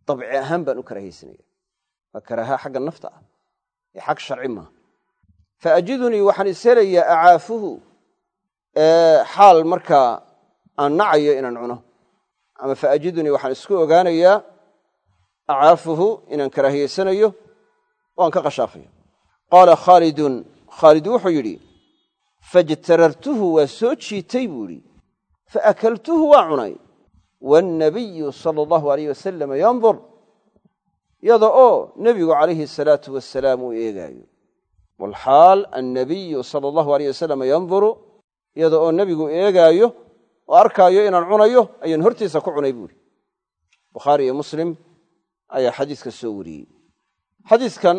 S1: Dabci ahaan baan u karaahiyeysanaya. Waa karaaha xagga nafta ah. Ee xag sharci maaha fa ajidunii waxaan is helayaa acaafuhu xaal markaa aan nacayo inaan cuno. Ama fa ajidunii waxaan isku ogaanayaa acaafuhu inaan karaahiyeysanayo oo aan ka qashaafayo qaala khaalidun khaalid wuxuu yidhi fajtarartuhu waa soo jiitay buu idhi faakaltuhu waa cunay. Waannabiyu sala allahu alayh wasalama yandur yada oo nebigu calayhi asalaatu wasalaam uu eegaayo walxaal annabiyu sala allahu alayh wasalama yanduru iyada oo nebigu eegaayo oo arkaayo inaan cunayo ayaan hortiisa ku cunay buuhi bukhaari iyo muslim ayaa xadiiska soo wariyey xadiiskan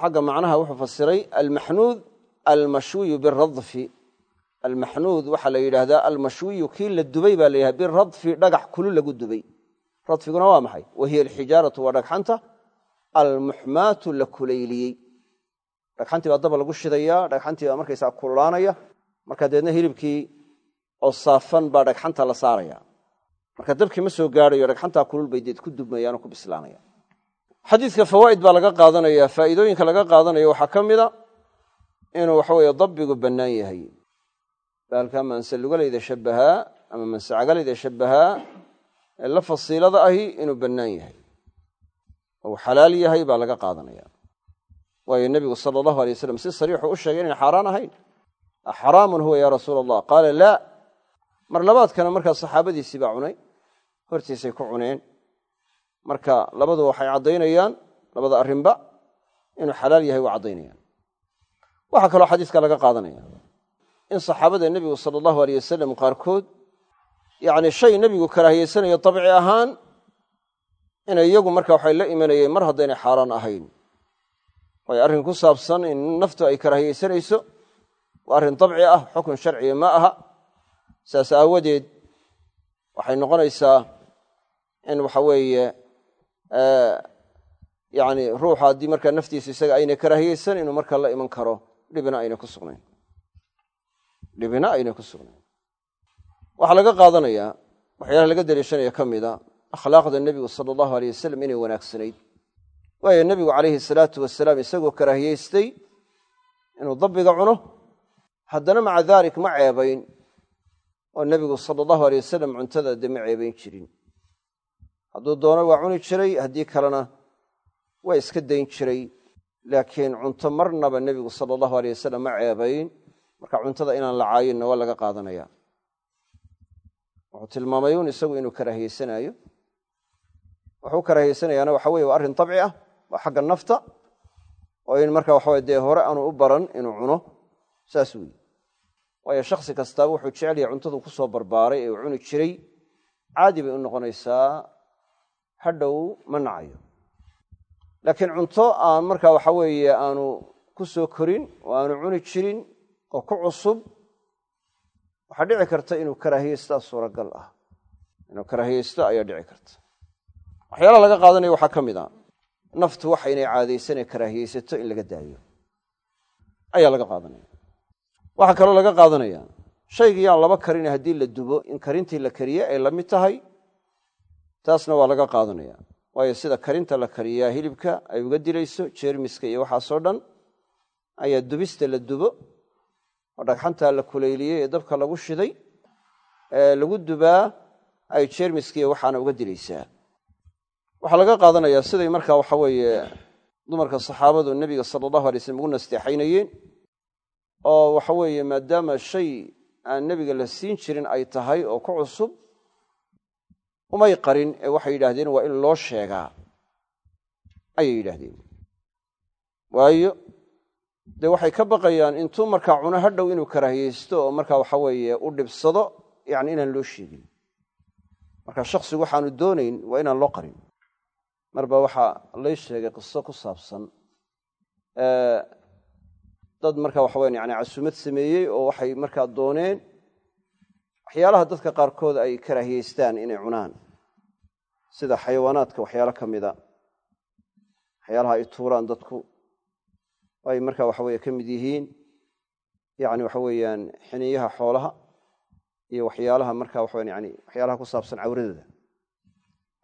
S1: xagga macnaha wuxuu fasiray almaxnuud almashwiyu biradfi almaxnuud waxaa la yidhaahdaa almashwiyu kii la dubay baa la biradfi dhagax kulu lagu dubay radfiguna waa maxay wa hiya alxijaaratu waa dhagxanta almuxmaatu la kulayliyey dhagxantii baa daba lagu shidayaa dhagxantii baa markaysaa kululaanaya marka deedna hilibkii oo saafan baa dhagxanta la saaraya. Marka dabkii ma soo gaadhayo dhagxantaa kulul bay deed ku dubmayaan oo ku bislaanaya. Xadiidka fawaa'id baa laga qaadanaya faa'iidooyinka laga qaadanayo waxaa ka mida inuu waxa weeye dabbigu bannaan yahay. Baalkaa mansalugalayda shabbahaa ama mansacagalayda shabbahaa ee la fasiilada ahi inuu bannaan yahay. Ou xalaal yahay baa laga qaadanaya waayo nebigu sala allahu alay wasalam si sariixu u sheegay inayn xaaraan ahayn. Axraamun huwa yaa rasuula allah qaala laa mar labaadkana markaa saxaabadiisii baa cunay. Hortiisay ku cuneen. Marka labadu waxay caddaynayaan labada arrinba inuu xalaal yahay waa caddaynayaan. Waxaa kaloo xadiiska laga qaadanaya. In saxaabada nebigu sala allahu aleyh wasalam qaarkood yacni shay nebigu karaahiyeysanayo dabci ahaan inay iyagu marka waxay la imanayeen mar haddaynay xaaraan ahayn waayo arrin ku saabsan in naftu ay karaahiyeysanayso waa arrin dabci ah xukun sharciga ma aha. Saas aawadeed waxay noqonaysaa in waxa weeye yani ruuxa haddii markaa naftiisa isaga aynay karaahiyeysan inuu markaa la iman karo dhibina aynay ku sugnayn. Dhibina aynay ku sugnayn. Waxaa laga qaadanayaa waxyaalaha laga daliishanaya ka mida akhlaaqda nebigu sala allahu aleyh wasalam inay wanaagsanayd waayo nebigu calayhi salaatu wasalaam isagoo karaahiyeystay inuu dabbiga cuno. Haddana maca daalik ma ceebayn oo nebigu sala allahu aleyh wasalam cuntada dee ma ceebayn jirin. Hadduu doono waa cuni jiray haddii kalena waa iska dayn jiray. Laakiin cunto marnaba nebigu sala allahu aleyh wasalam ma ceebayn. Marka cuntada inaan la caayinna waa laga qaadanaya. Wuxuu tilmaamay un isagu inuu karaahiyeysanaayo wuxuu karaahiyeysanayaana waxa weye waa arrin dabci ah waa xagga nafta oo in marka waxawe dee hore aanu u baran inuu cuno saas weyi waayo shakhsi kastaaba wuxuu jecel yahay cuntadu ku soo barbaaray ee cuni jiray. Caadi bay u noqonaysaa hadhow ma nacayo. Laakiin cunto aan marka waxa weeye aanu ku soo korin oo aanu cuni jirin oo ku cusub waxaa dhici karta inuu karaahiyeystaa suuragal ah. Inuu karaahiyeysto ayaa dhici karta. Waxyaalaha laga qaadanaya waxaa ka mid a naftu waxaynay caadaysanee karaahiyeysato in laga daayo. Ayaa laga qaadanaya. Waxaa kaloo laga qaadanaya shaygii aan laba karin haddii la dubo in karintii la kariye ay la mid tahay taasna waa laga qaadanaya. Waayo sida karinta la kariyaa hilibka ay uga dilayso jeermiska iyo waxaasoo dhan ayaa dubista la dubo oo dhagxantaa la kuleyliyey ee dabka lagu shiday ee lagu dubaa ay jeermiskiiyo waxaana uga dilaysaa waxaa laga qaadanayaa siday markaa waxa weeye dumarka saxaabadu nebiga sala allahu alay slam ugu nasteexaynayeen oo waxa weeye maadaama shay aan nebiga la siin jirin ay tahay oo ku cusub umay qarin ee waxay yidhaahdeen waa in loo sheegaa ayay yidhaahdeen. Waayo dee waxay ka baqayaan intuu markaa cuno hadhow inuu karaahiyeysto oo markaa waxa weeye u dhibsado yani inaan loo sheegin. Marka shaksigu waxaanu doonayn waa inaan loo qarin marba waxaa lay sheegay qiso ku saabsan dad marka waxaweyan yani casumad sameeyey oo waxay markaa dooneen waxyaalaha dadka qaarkood ay karaahiyeystaan inay cunaan. Sida xayawaanaadka waxyaalo ka mida waxyaalaha ay tuuraan dadku ay markaa waxa weye ka mid yihiin yani waxa weeyaan xiniyaha xoolaha iyo waxyaalaha marka waxawan yani waxyaalaha ku saabsan cawradooda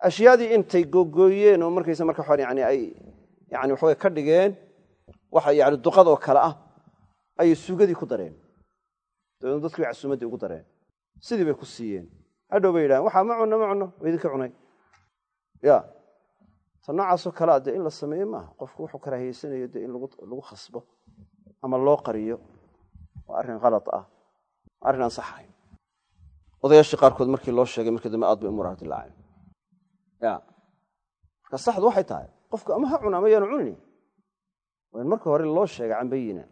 S1: ashyaadii intay googooyeen oo markaysa marka yani ay yani waxaweye ka dhigeen waxa yani duqadoo kale ah ayay suugadii ku dareen. Dabeedna dadkii bay casuumaddii ugu dareen. Sidii bay ku siiyeen. Hadhow bay yidhahen waxaa ma cunno ma cunno waa idinka cunay. Ya. Ta noocaasoo kalea dee in la sameeye maaha qofku wuxuu karaahiyeysanayo dee in lagu khasbo ama loo qariyo waa arrin kalad ah arrin aan sax ahayn odayaashii qaarkood markii loo sheegay markii dambe aad bay umuraha dilaaceen marka saxdu waxay tahay. Qofku ama ha cuna ama yaanu cunin waa in marka hore loo sheega cambayina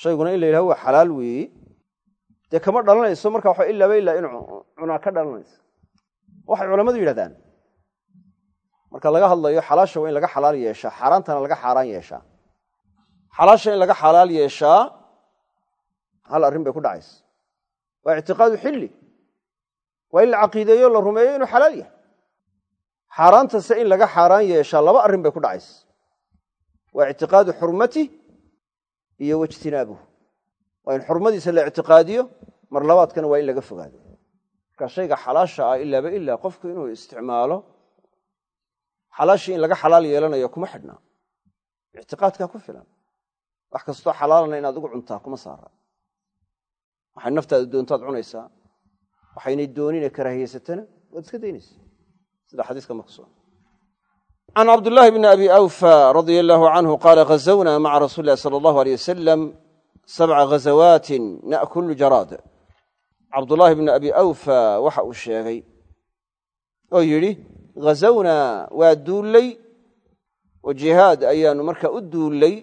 S1: shayguna in la yidhaho waa xalaal weeye dee kama dhalanayso marka waxa ilaaba ilaa in cunaa ka dhalanayso. Waxay culammadu yidhahdaan. Marka laga hadlayo xalaasha waa in laga xalaal yeeshaa. Xaaraantana laga xaaraan yeeshaa. Xalaasha in laga xalaal yeeshaa hal arrin bay ku dhacaysa. Waa ictiqaadu xilli. Waa in la caqiideeyo la rumeeyo inuu xalaal yahay xaaraantase in laga xaaraan yeeshaa laba arrin bay ku dhacaysa waa ictiqaadu xurmatih iyo waijtinaabuh waa in xurmadiisa la ictiqaadiyo mar labaadkana waa in laga fogaado. Marka shayga xalaasha ah ilaaba ilaa qofku inuu isticmaalo xalaashii in laga xalaal yeelanayo kuma xidhnaa ictiqaadkaa ku filan. Wax kastoo xalaalana inaad ugu cuntaa kuma saara. Waxay naftaada doontaad cunaysaa. Waxaynay doonine karaahiyeysatana waad iska daynaysa sida xadiiska sugan can cabdillaahi bni abi awfa radia allaahu canhu qaala ghazawnaa maca rasuuli illahi sala allahu aleyh wasalam sabca ghazawaatin na'kulu jaraad. Cabdullaahi bni abi awfa waxa uu sheegay oo yidhi ghazawnaa waa duullay oo jihaad ayaanu markaa u duullay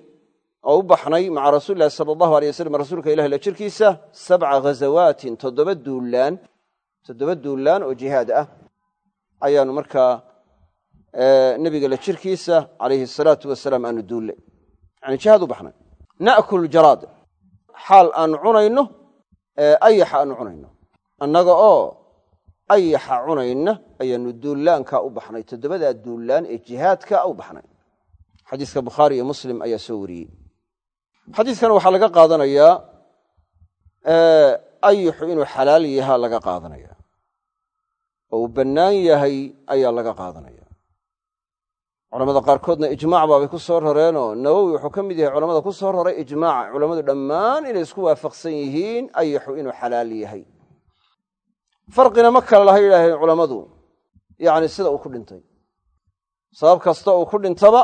S1: oo u baxnay maca rasuuli illahi sala allahu aleyh wasalam rasuulka ilah la jirkiisa sabca ghazawaatin toddoba duullaan toddoba duullaan ayaanu markaa nebiga la jirkiisa calayhi asalaatu wasalaam aanu duullay yani jihaad u baxnay. Na'kul jaraad. Xaal aanu cunayno ayaxa aanu cunayno. Annaga oo ayaxa cunayna ayaanu duullaankaa u baxnay. Toddobadaa duullaan ee jihaadka u baxnay. Xadiiska bukhaari iyo muslim ayaa soo wariyey. Xadiiskan waxaa laga qaadanayaa ayixu inuu xalaal yahaa laga qaadanaya oo uu bannaan yahay ayaa laga qaadanaya. Culamada qaarkoodna ijmaac baabay ku soo rareenoo nawowi wuxuu ka mid yahay culamada ku soo raray ijmaaca culammadu dhammaan inay isku waafaqsan yihiin ayixu inuu xalaal yahay. Farqina ma kale laha yidhaaheen culammadu yacni sida uu ku dhintay. Sabab kasta uu ku dhintaba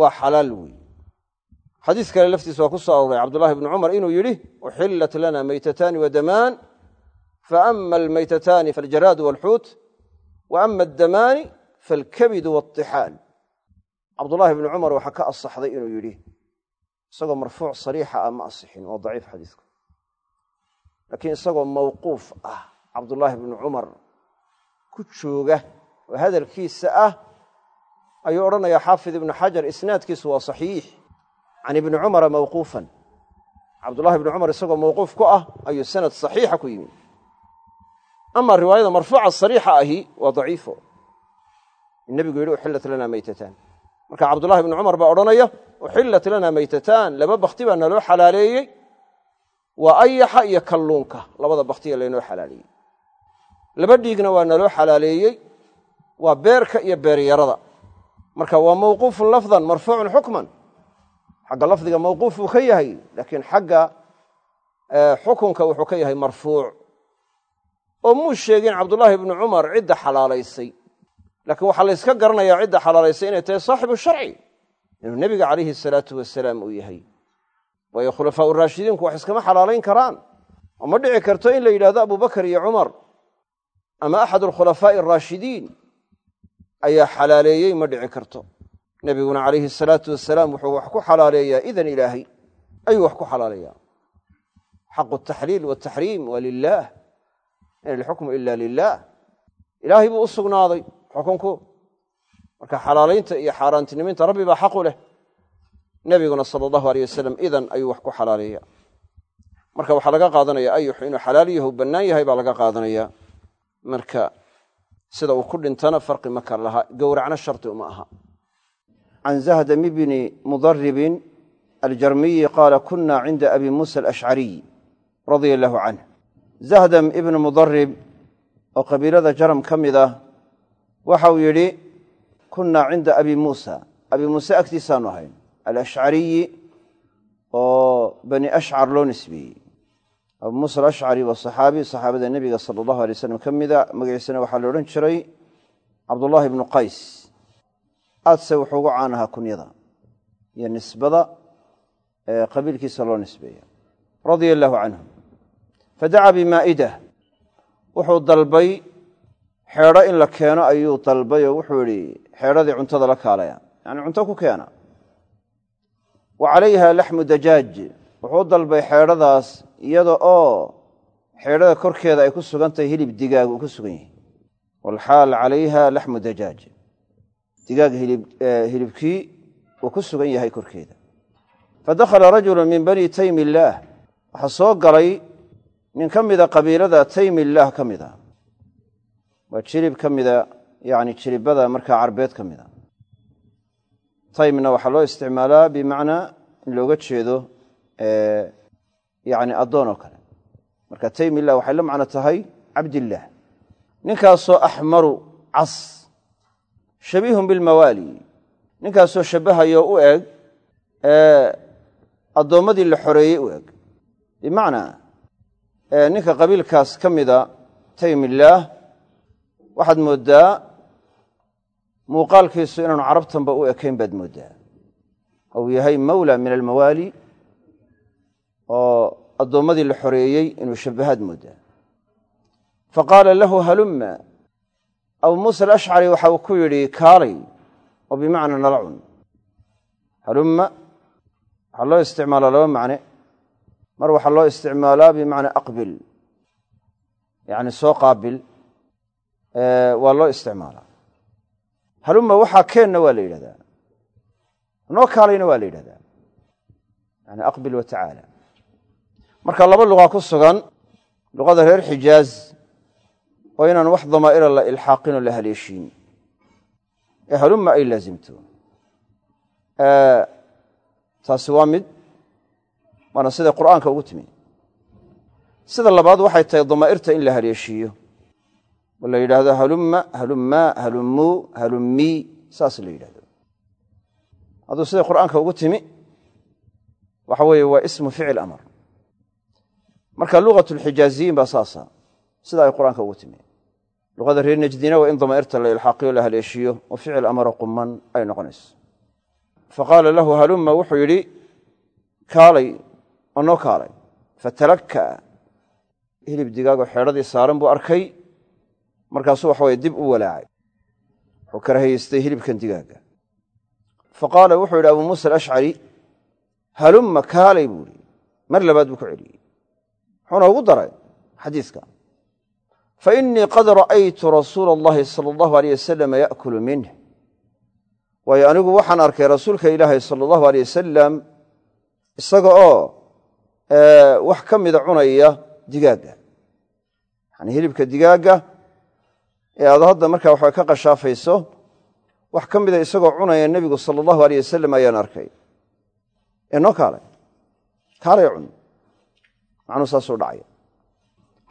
S1: waa xalaal weey xadiis kale laftiisa waa ku soo aroray cabdullahi bni cumar inuu yidhi uxillat lana maytataani wadamaan faama almaytataani faljaraadu walxuut wa ama addamaani faalkabidu waaltixaal cabdullaahi bni cumar waxaa ka asaxday inuu yidhi isagoo marfuuc sariixa ah ma asixin waa daciif xadiisku laakiin isagoo mawquuf ah cabdullaahi bni cumar ku jooga oo hadalkiisa ah ayuu odhanayaa xaafid ibnu xajar isnaadkiisu waa saxiix can ibni cumara mawquufan cabdullahi bni cumar isagoo mawquuf ku ah ayuu sanad saxiixa ku yimi ama riwaayada marfuuca sariixa ahi waa daciifo. Nebigu yidhi uxillat lana maytataan marka cabdullahi bni cumar baa odhanaya uxillat lana maytataan laba bakti baa naloo xalaaleeyey. Waa ayaxa iyo kalluunka. Labada baktiya laynoo xalaaleeyey. Laba dhiigna waa naloo xalaaleeyey. Waa beerka iyo beeryarada. Marka waa mawquufun lafdan marfuucun xukman. Xagga lafdiga mawquuf uu ka yahay laakiin xagga xukunka wuxuu ka yahay marfuuc oo muu sheegin cabdullaahi bni cumar cidda xalaalaysay. Laakiin waxaa layska garanayaa cidda xalaalaysay inay tahay saaxibu sharci inuu nebiga calayhi salaatu wasalaam uu yahay. Waayo khulafaa uraashidiinku wax iskama xalaalayn karaan. Oo ma dhici karto in la yidhahdo abubakar iyo cumar ama axad alkhulafaa'i araashidiin ayaa xalaaleeyey ma dhici karto. Nebiguna calayhi salaatu wasalaam wuxuu wax ku xalaaleeyaa idan ilaahay ayuu wax ku xalaalayaa xaqu taxliil wataxriim waa lilaah in alxukmu ila ilaahay buu u sugnaaday xukunku. Marka xalaalaynta iyo xaaraantiniminta rabbi baa xaqu leh. Nebiguna sala allahu aleyh wasalam idan ayuu wax ku xalaaleeya marka waxaa laga qaadanaya ayuxu inuu xalaal yahu bannaan yahay baa laga qaadanaya. Marka sida uu ku dhintana farqi ma kala laha gowracna shardi uma aha. Can zahdam bni mudaribin aljarmiyi qaala kuna cinda abi muusa alashcariy radia allahu canh zahdam ibnu mudarib oo qabiilada jaram ka mid ah waxa uu yidhi kunnaa cinda abi muusa. Abi muuse agtiisaanu ahayn alashcariyi oo bani ashcar loo nisbeeyey abu muusa alashcari waa saxaabi saxaabada nebiga sala allahu alay slam ka mida magaciisana waxaa la odhan jiray cabdullaahi ibnu qays. Aadse wuxuu ugu caan kunyada iyo nisbada qabiilkiisa loo nisbeeya radia allaahu canhu fadacaa bimaa'idah wuxuu dalbay xeedho in la keeno ayuu dalbay oo wuxuu idhi xeedhadii cuntada la kaalaya. Yacni cunto ku keena. Wa calayha laxmu dajaaj. Wuxuu dalbay xeedhadaas iyada oo xeedhada korkeeda ay ku sugan tahay hilib digaag uu ku sugan yahay. Walxaal calayha laxmu dajaaj. Digaag hilibkii uu ku sugan yahay korkeeda. Fadakhala rajulu min bani taymi illaah waxaa soo galay nin ka mida qabiilada taymillaah ka mid a waa jirib ka mida yani jiribada markaa carbeed ka mida. Taymna waxaa loo isticmaalaa bimacnaa in looga jeedo yani addoon oo kale. Marka taymillah waxay la macno tahay cabdillaah ninkaasoo axmaru cas shabiihun bilmawaali ninkaasoo shabbahayo u eg addoommadii la xoreeyey u eg bimacnaa ninka qabiilkaas ka mida taymillaah waxaad mooddaa muuqaalkiisu inaanu carabtanba u ekayn baad mooddaa. Ou yahay mawla min almawaali oo addoommadii la xoreeyey inuu shabbahaad mooddaa. Fa qaala lahu halumma? Abu muusa alashcari waxa uu ku yidhi kaalay oo bimacna nala cun halumma? Waxaa loo isticmaalaa laba macne mar waxaa loo isticmaalaa bimacnaa aqbil yacni soo qaabil waa loo isticmaalaa. Halumma waxaa keenna waa la yidhahdaa. Noo kaalayna waa la yidhahdaa. Yani aqbil wa marka laba luqa ku sugan luqada reer xijaaz oo inaan wax damaa'ira la ilxaaqinoo la haleeshiin ee halumma ay laasimto taasi waa mid waana siday qur'aanka ugu timi. Sida labaad waxay tahay damaa'irta in la haleeshiiyo la yidhaahdo halumma halummaa halummuu halummii saas la yidhahdo hadduu siday qur'aanka ugu timi waxa weeye waa ismu ficil amar. Marka lugat lxijaaziyiin baa saasa sida ay qur'aanka ugu timi. Luqada reer najdina waa in damaa'irta la ilxaaqiyo la haleeshiiyo oo ficil amaro quman ay noqonayso. Faqaala lahu halumma wuxuu yidhi kaalay oo noo kaalay. Fatalakka hilib digaagoo xeedhadii saaran buu arkay. Markaasuu waxa weye dib u walaacay. Wuxuu karahayeystay hilibkan digaaga. Fa qaala wuxuu yidhi abuu muusa alashcari halumma kaalay buu ihi mar labaad buu ku celiyey wuxuuna ugu daray xadiiska. Fa innii qad ra'aytu rasuula allahi sala allahu aleyh wasalama ya'kulu minh waayo anigu waxaan arkay rasuulka ilaahay sala allahu aleyh wasalam isaga oo wax ka mida cunaya digaagga yani hilibka digaagga ee aad hadda markaa waxaa ka qashaafayso wax ka mida isagoo cunaya nebigu sala allahu aleyh wasalam ayaan arkay. Ee noo kaalay kaalay cun. Macnuu saasuu dhacaya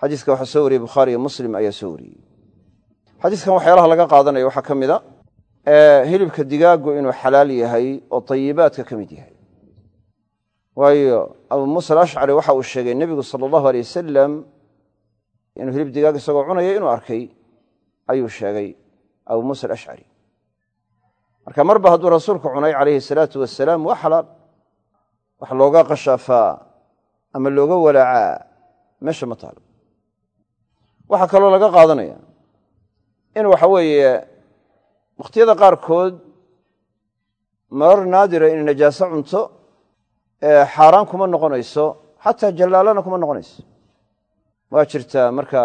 S1: xadiiska waxaa soo wariyey bukhaari iyo muslim ayaa soo wariyey. Xadiiskan waxyaalaha laga qaadanaya waxaa ka mida hilibka digaaggu inuu xalaal yahay oo tayibaadka ka mid yahay waayo abuu muusa alashcari waxa uu sheegay nebigu sala allahu aley wasalam inuu hilib digaag isagoo cunaya inuu arkay ayuu sheegay abuu muusa alashcari marka marba hadduu rasuulku cunay calayhi salaatu wasalaam waa xalaal wax looga qashaafaa ama looga walaacaa meesha ma taalo. Waxaa kaloo laga qaadanaya in waxa weeye wakhtiyada qaarkood marar naadira inay najaaso cunto xaaraan kuma noqonayso xataa jallaalana kuma noqonayso. Waa jirtaa marka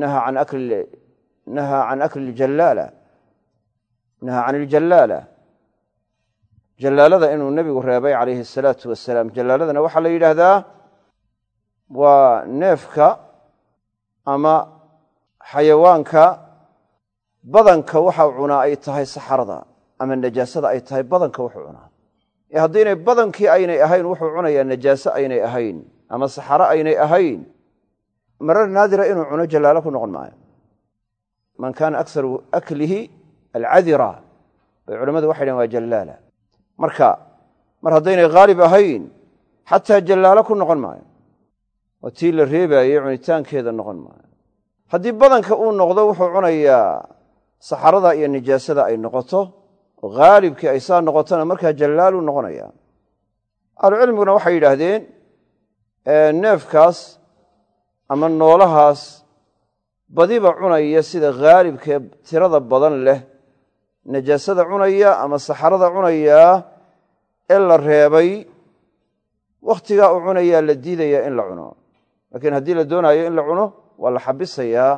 S1: naha can akli naha can akli ljalaala naha can iljallaala. Jallaalada inuu nebigu reebay calayhi asalaatu wasalaam jallaaladana waxaa la yidhaahdaa waa neefka ama xayawaanka badanka waxa cunaa ay tahay saxarada ama najaasada ay tahay badanka wuxuu cunaa ee haddaynay badankii aynay ahayn wuxuu cunayaa najaaso aynay ahayn ama saxaro aynay ahayn marar naadira inuu cuno jallaalo ku noqon maayo. Man kaana akharu aklihi alcadira bay culammadu waxay dhahen waa jallaala. Marka mar haddaynay haalib ahayn xataa jallaalo ku noqon maayo oo tii la reebaayey cunitaankeeda noqon maayo. Haddii badanka uu noqdo wuxuu cunayaa saxarada iyo nijaasada ay noqoto haalibkii ay saa noqotona markaa jallaaluu noqonaya ahlucilmiguna waxay yidhaahdeen neefkaas ama noolahaas badiba cunaya sida haalibkee tirada badan leh najaasada cunaya ama saxarada cunaya ee la reebay wakhtigaa uu cunayaa la diidayaa in la cuno. Laakiin haddii la doonaayo in la cuno waa la xabisayaa.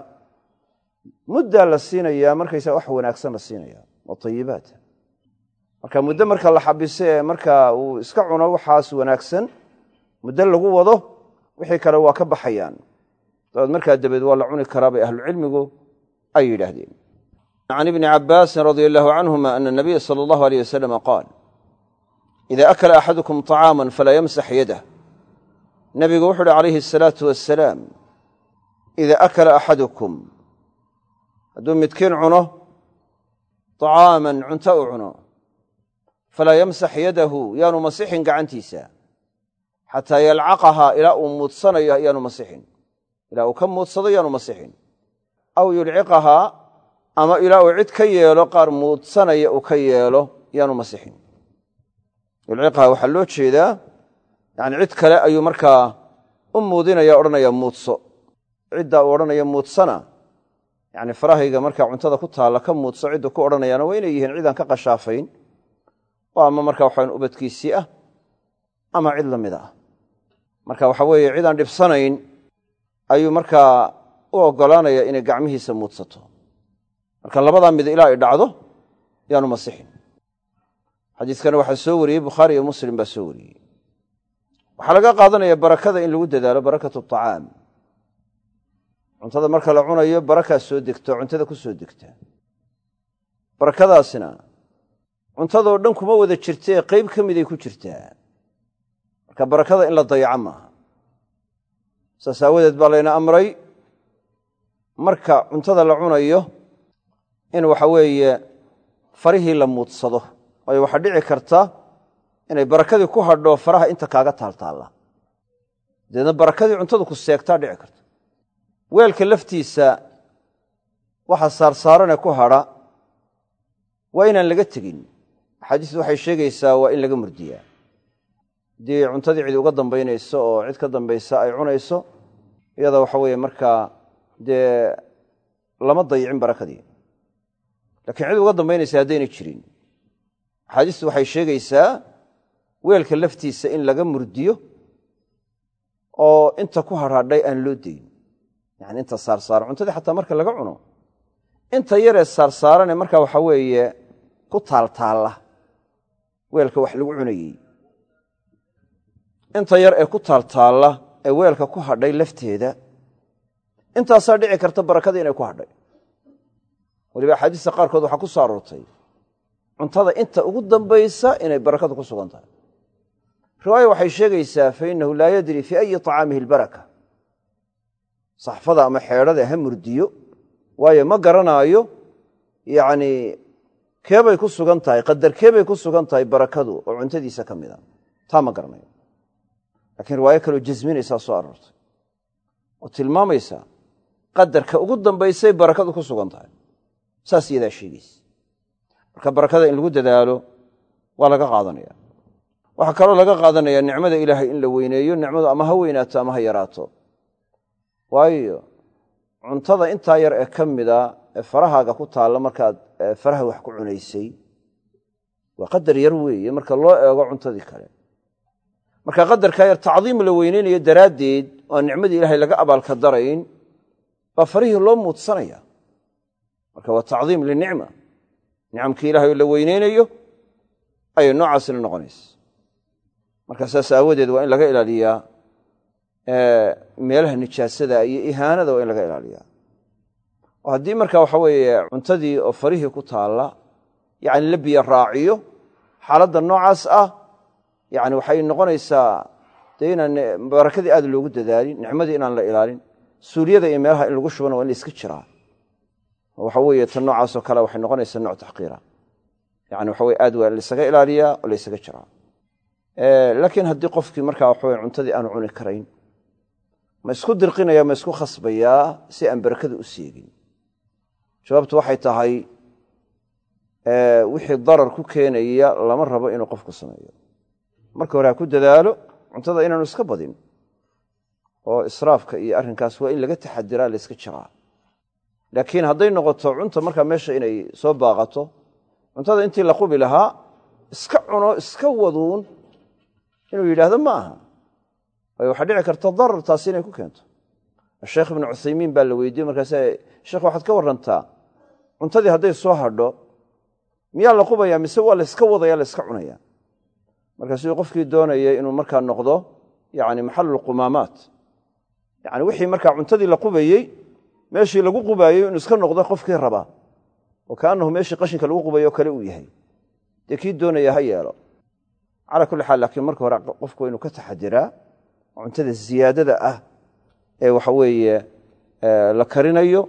S1: Muddaa la siinayaa markaysaa wax wanaagsan la siinaya oo tayibaata marka muddo marka la xabiso ee marka uu iska cuno waxaas wanaagsan muddo lagu wado wixii kale waa ka baxayaan. Dabeed markaa dabeed waa la cuni karaa bay ahlucilmigu ay yidhaahdeen. Can ibni cabaasin radia allahu canhuma ana nabiya sala allahu aleyh wasalama qaal ida akala axadukum طacaama falaa yamsax yadah nabigu wuxu uhi calayhi asalaatu wasalaam ida akala axadukum hadduu midkiin cuno طacaaman cunto u cuno falaa yamsax yadahu yaanu masixin gacantiisa. Xataa yalcaqahaa ilaa uu muudsanayo yaanu masixin ilaa uu ka muudsado yaanu masixin aw yulciqahaa ama ilaa uu cid ka yeelo qaar muudsanaya uu ka yeelo yaanu masixin yulciqahaa waxaa loo jeedaa yani cid kale ayuu markaa u muudinaya odhanaya muudso. Ciddaa uu odhanaya muudsana yani farahayga markaa cuntada ku taalla ka muudso ciddu ku odhanayaana waa inay yihiin cidaan ka qashaafayn oo ama marka waxaan ubadkiisii ah ama cid la mid ah. Marka waxa weeye cidaan dhibsanayn ayuu markaa u oggolaanaya inay gacmihiisa muudsato. Marka labadaa mid ilaa ay dhacdo yaanu masixin xadiiskana waxaa soo wariyey bukhaari iyo muslim baa soo wariyey. Waxaa laga qaadanaya barakada in lagu dadaalo barakatu acaam cuntada marka la cunayo barakaa soo degto cuntada ku soo degta. Barakadaasina cuntadoo dhan kuma wada jirtae qayb ka miday ku jirtaa. Marka barakada in la dayaco maaha. Saas aawadeed baa layna amray marka cuntada la cunayo in waxa weeye farihii la muudsado. Waayo waxaa dhici karta inay barakadii ku hadho faraha inta kaaga taaltaalla. Dabeedna barakadii cuntadu ku seegtaa dhici karta. Weelka laftiisa waxa saarsaaranee ku hadha waa inaan laga tegin axaadiistu waxay sheegaysaa waa in laga murdiyaa. Haddii cuntadii cid uga dambaynayso oo cid ka dambaysa ay cunayso iyada waxa weeye markaa dee lama dayicin barakadii. Lakiin cid uga dambaynaysa haddaynay jirin. Axaadiistu waxay sheegaysaa weelka laftiisa in laga murdiyo oo inta ku hadhadhay aan loo dayn. Yani inta saarsaaran cuntadii xataa marka laga cuno. Inta yaree saarsaarane marka waxa weeye ku taaltaalla weelka wax lagu cunayey. Inta yar ee ku taaltaalla ee weelka ku hadhay lafteeda intaasaa dhici karta barakadii inay ku hadhay. Weliba axaadiista qaarkood waxaa ku soo aroortay cuntada inta ugu dambaysa inay barakadu ku sugan tahay. Riwaaya waxay sheegaysaa fa innahu laa yadri fii ayi طacaamihi albaraka. Saxfada ama xeedhada ha murdiyo waayo ma garanaayo yacni keebay ku sugan tahay qadarkeebay ku sugan tahay barakadu oo cuntadiisa ka mida taa ma garanayo. Lakiin riwaayo kaloo jasminaysaa soo aroortay. Oo tilmaamaysa qadarka ugu dambaysay barakadu ku sugan tahay. Saas iyadaa sheegaysa marka barakada in lagu dadaalo waa laga qaadanaya. Waxaa kaloo laga qaadanaya nicmada ilaahay in la weyneeyo nicmadu ama ha weynaato ama ha yaraato. Waayo cuntada intaa yar ee ka mida farahaaga ku taalla markaad faraha wax ku cunaysay waa qadar yar weeye marka loo eego cuntadii kale. Marka qadarkaa yar tacdiim la weyneynayo daraaddeed oo aan nicmadii ilaahay laga abaalka darayn baa farihii loo muudsanaya. Marka waa tacdiim linicma. Nicamkii ilahay oo la weyneynayo ayay noocaasina noqonaysa marka saas aawadeed waa in laga ilaaliyaa meelaha nijaasada iyo ihaanada waa in laga ilaaliyaa oo haddii marka waxa weeye cuntadii oo farihii ku taalla yani la biyo raaciyo xaaladda noocaas ah yani waxay noqonaysaa dee inaan barakadii aad loogu dadaalin nicmadii inaan la ilaalin suuliyada iyo meelaha in lagu shubana waa in la jiraa. Waxa weeye tan noocaasoo kale waxay noqonaysaa nooc taxqiira. Yani waxa weye aad waa laysaga ilaaliyaa oo laysaga jiraa. Laakiin haddii qofkii markaa waxa weye cuntadii aanu cuni karayn ma isku dirqinaya ma isku khasbayaa si aan barakada u seegin jawaabtu waxay tahay wixii darar ku keenaya lama rabo inuu qofku sameeyo. Marka hore ha ku dadaalo cuntada inaanu iska badin oo israafka iyo arrinkaas waa in laga taxadiraa layska jiraa laakiin hadday noqoto cunta markaa meesha inay soo baaqato cuntada intii la qubi lahaa iska cuno iska waduun inuu yidhaahdo ma aha. Waayo waxaa dhici karta darar taasi inay ku keento. Sheekh ibnu cuthaymiin baa la weydiiyey markaas sheekh waxaad ka warantaa cuntadii hadday soo hadho miyaa la qubaya mise waa layska wadaya layska cunaya? Markaasuu qofkii doonaya inuu markaa noqdo yani maxalulqumaamaat yani wixii markaa cuntadii la qubayey meeshii lagu qubaayey inuu iska noqdo qofkii rabaa oo kaanahu meeshii qashinka lagu qubayo kale uu yahay. Dee kii doonaya ha yeelo. Calaa kulli xaal laakiin marka hore qofku inuu ka taxadiraa cuntada ziyaadada ah ee waxa weeye la karinayo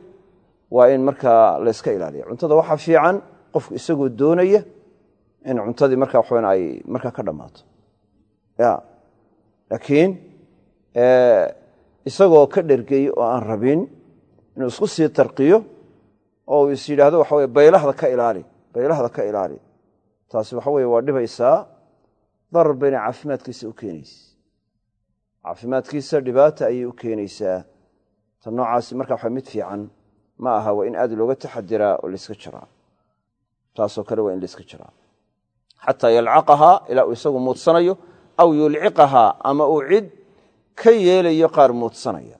S1: waa in markaa layska ilaaliya cuntada waxaa fiican qofku isagoo doonaya in cuntadii marka waxawan ay markaa ka dhammaato. Ya laakiin isagoo ka dhergey oo aan rabin inuu isku sii tarqiyo oo uu is yidhaahdo waxa weye baylahda ka ilaali baylahda ka ilaali. Taasi waxa weye waa dhibaysaa darar bayna caafimaadkiisa u keenaysa. Caafimaadkiisa dhibaata ayay u keenaysaa. Ta noocaasi marka waxa mid fiican ma aha waa in aad looga taxadiraa oo layska jiraa taasoo kale waa in layska jiraa xataa yalcaqahaa ilaa uu isagu muudsanayo aw yulciqahaa ama uu cid ka yeelayo qaar muudsanaya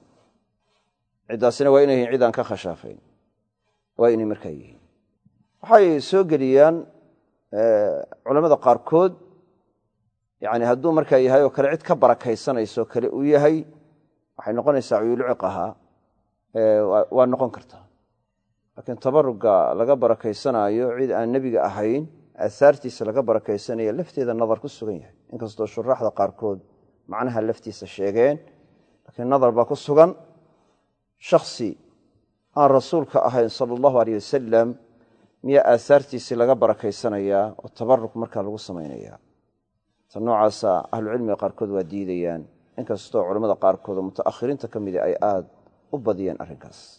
S1: ciddaasina waa inay yihiin cid aan ka khashaafayn. Waa inay markaa yihiin. Waxay soo geliyaan culammada qaarkood. Yani hadduu markaa yahay oo kale cid ka barakaysanayso kale uu yahay waxay noqonaysaa yulciqahaa waa noqon kartaa laakiin tabaruga laga barakaysanaayo cid aan nebiga ahayn aahaartiisa laga barakaysanaya lafteeda nadar ku sugan yahay. Inkastoo shuraaxda qaarkood macnaha laftiisa sheegeen laakiin nadar baa ku sugan. Shaksi aan rasuulka ahayn sala allahu aleyh wasalam miyaa aahaartiisii laga barakaysanayaa oo tabaruk markaa lagu samaynaya ta noocaasa ahlucilmiga qaarkood waa diidayaan. Inkastoo culamada qaarkood oo mutaakhiriinta ka mida ay aad u badiyeen arrinkaas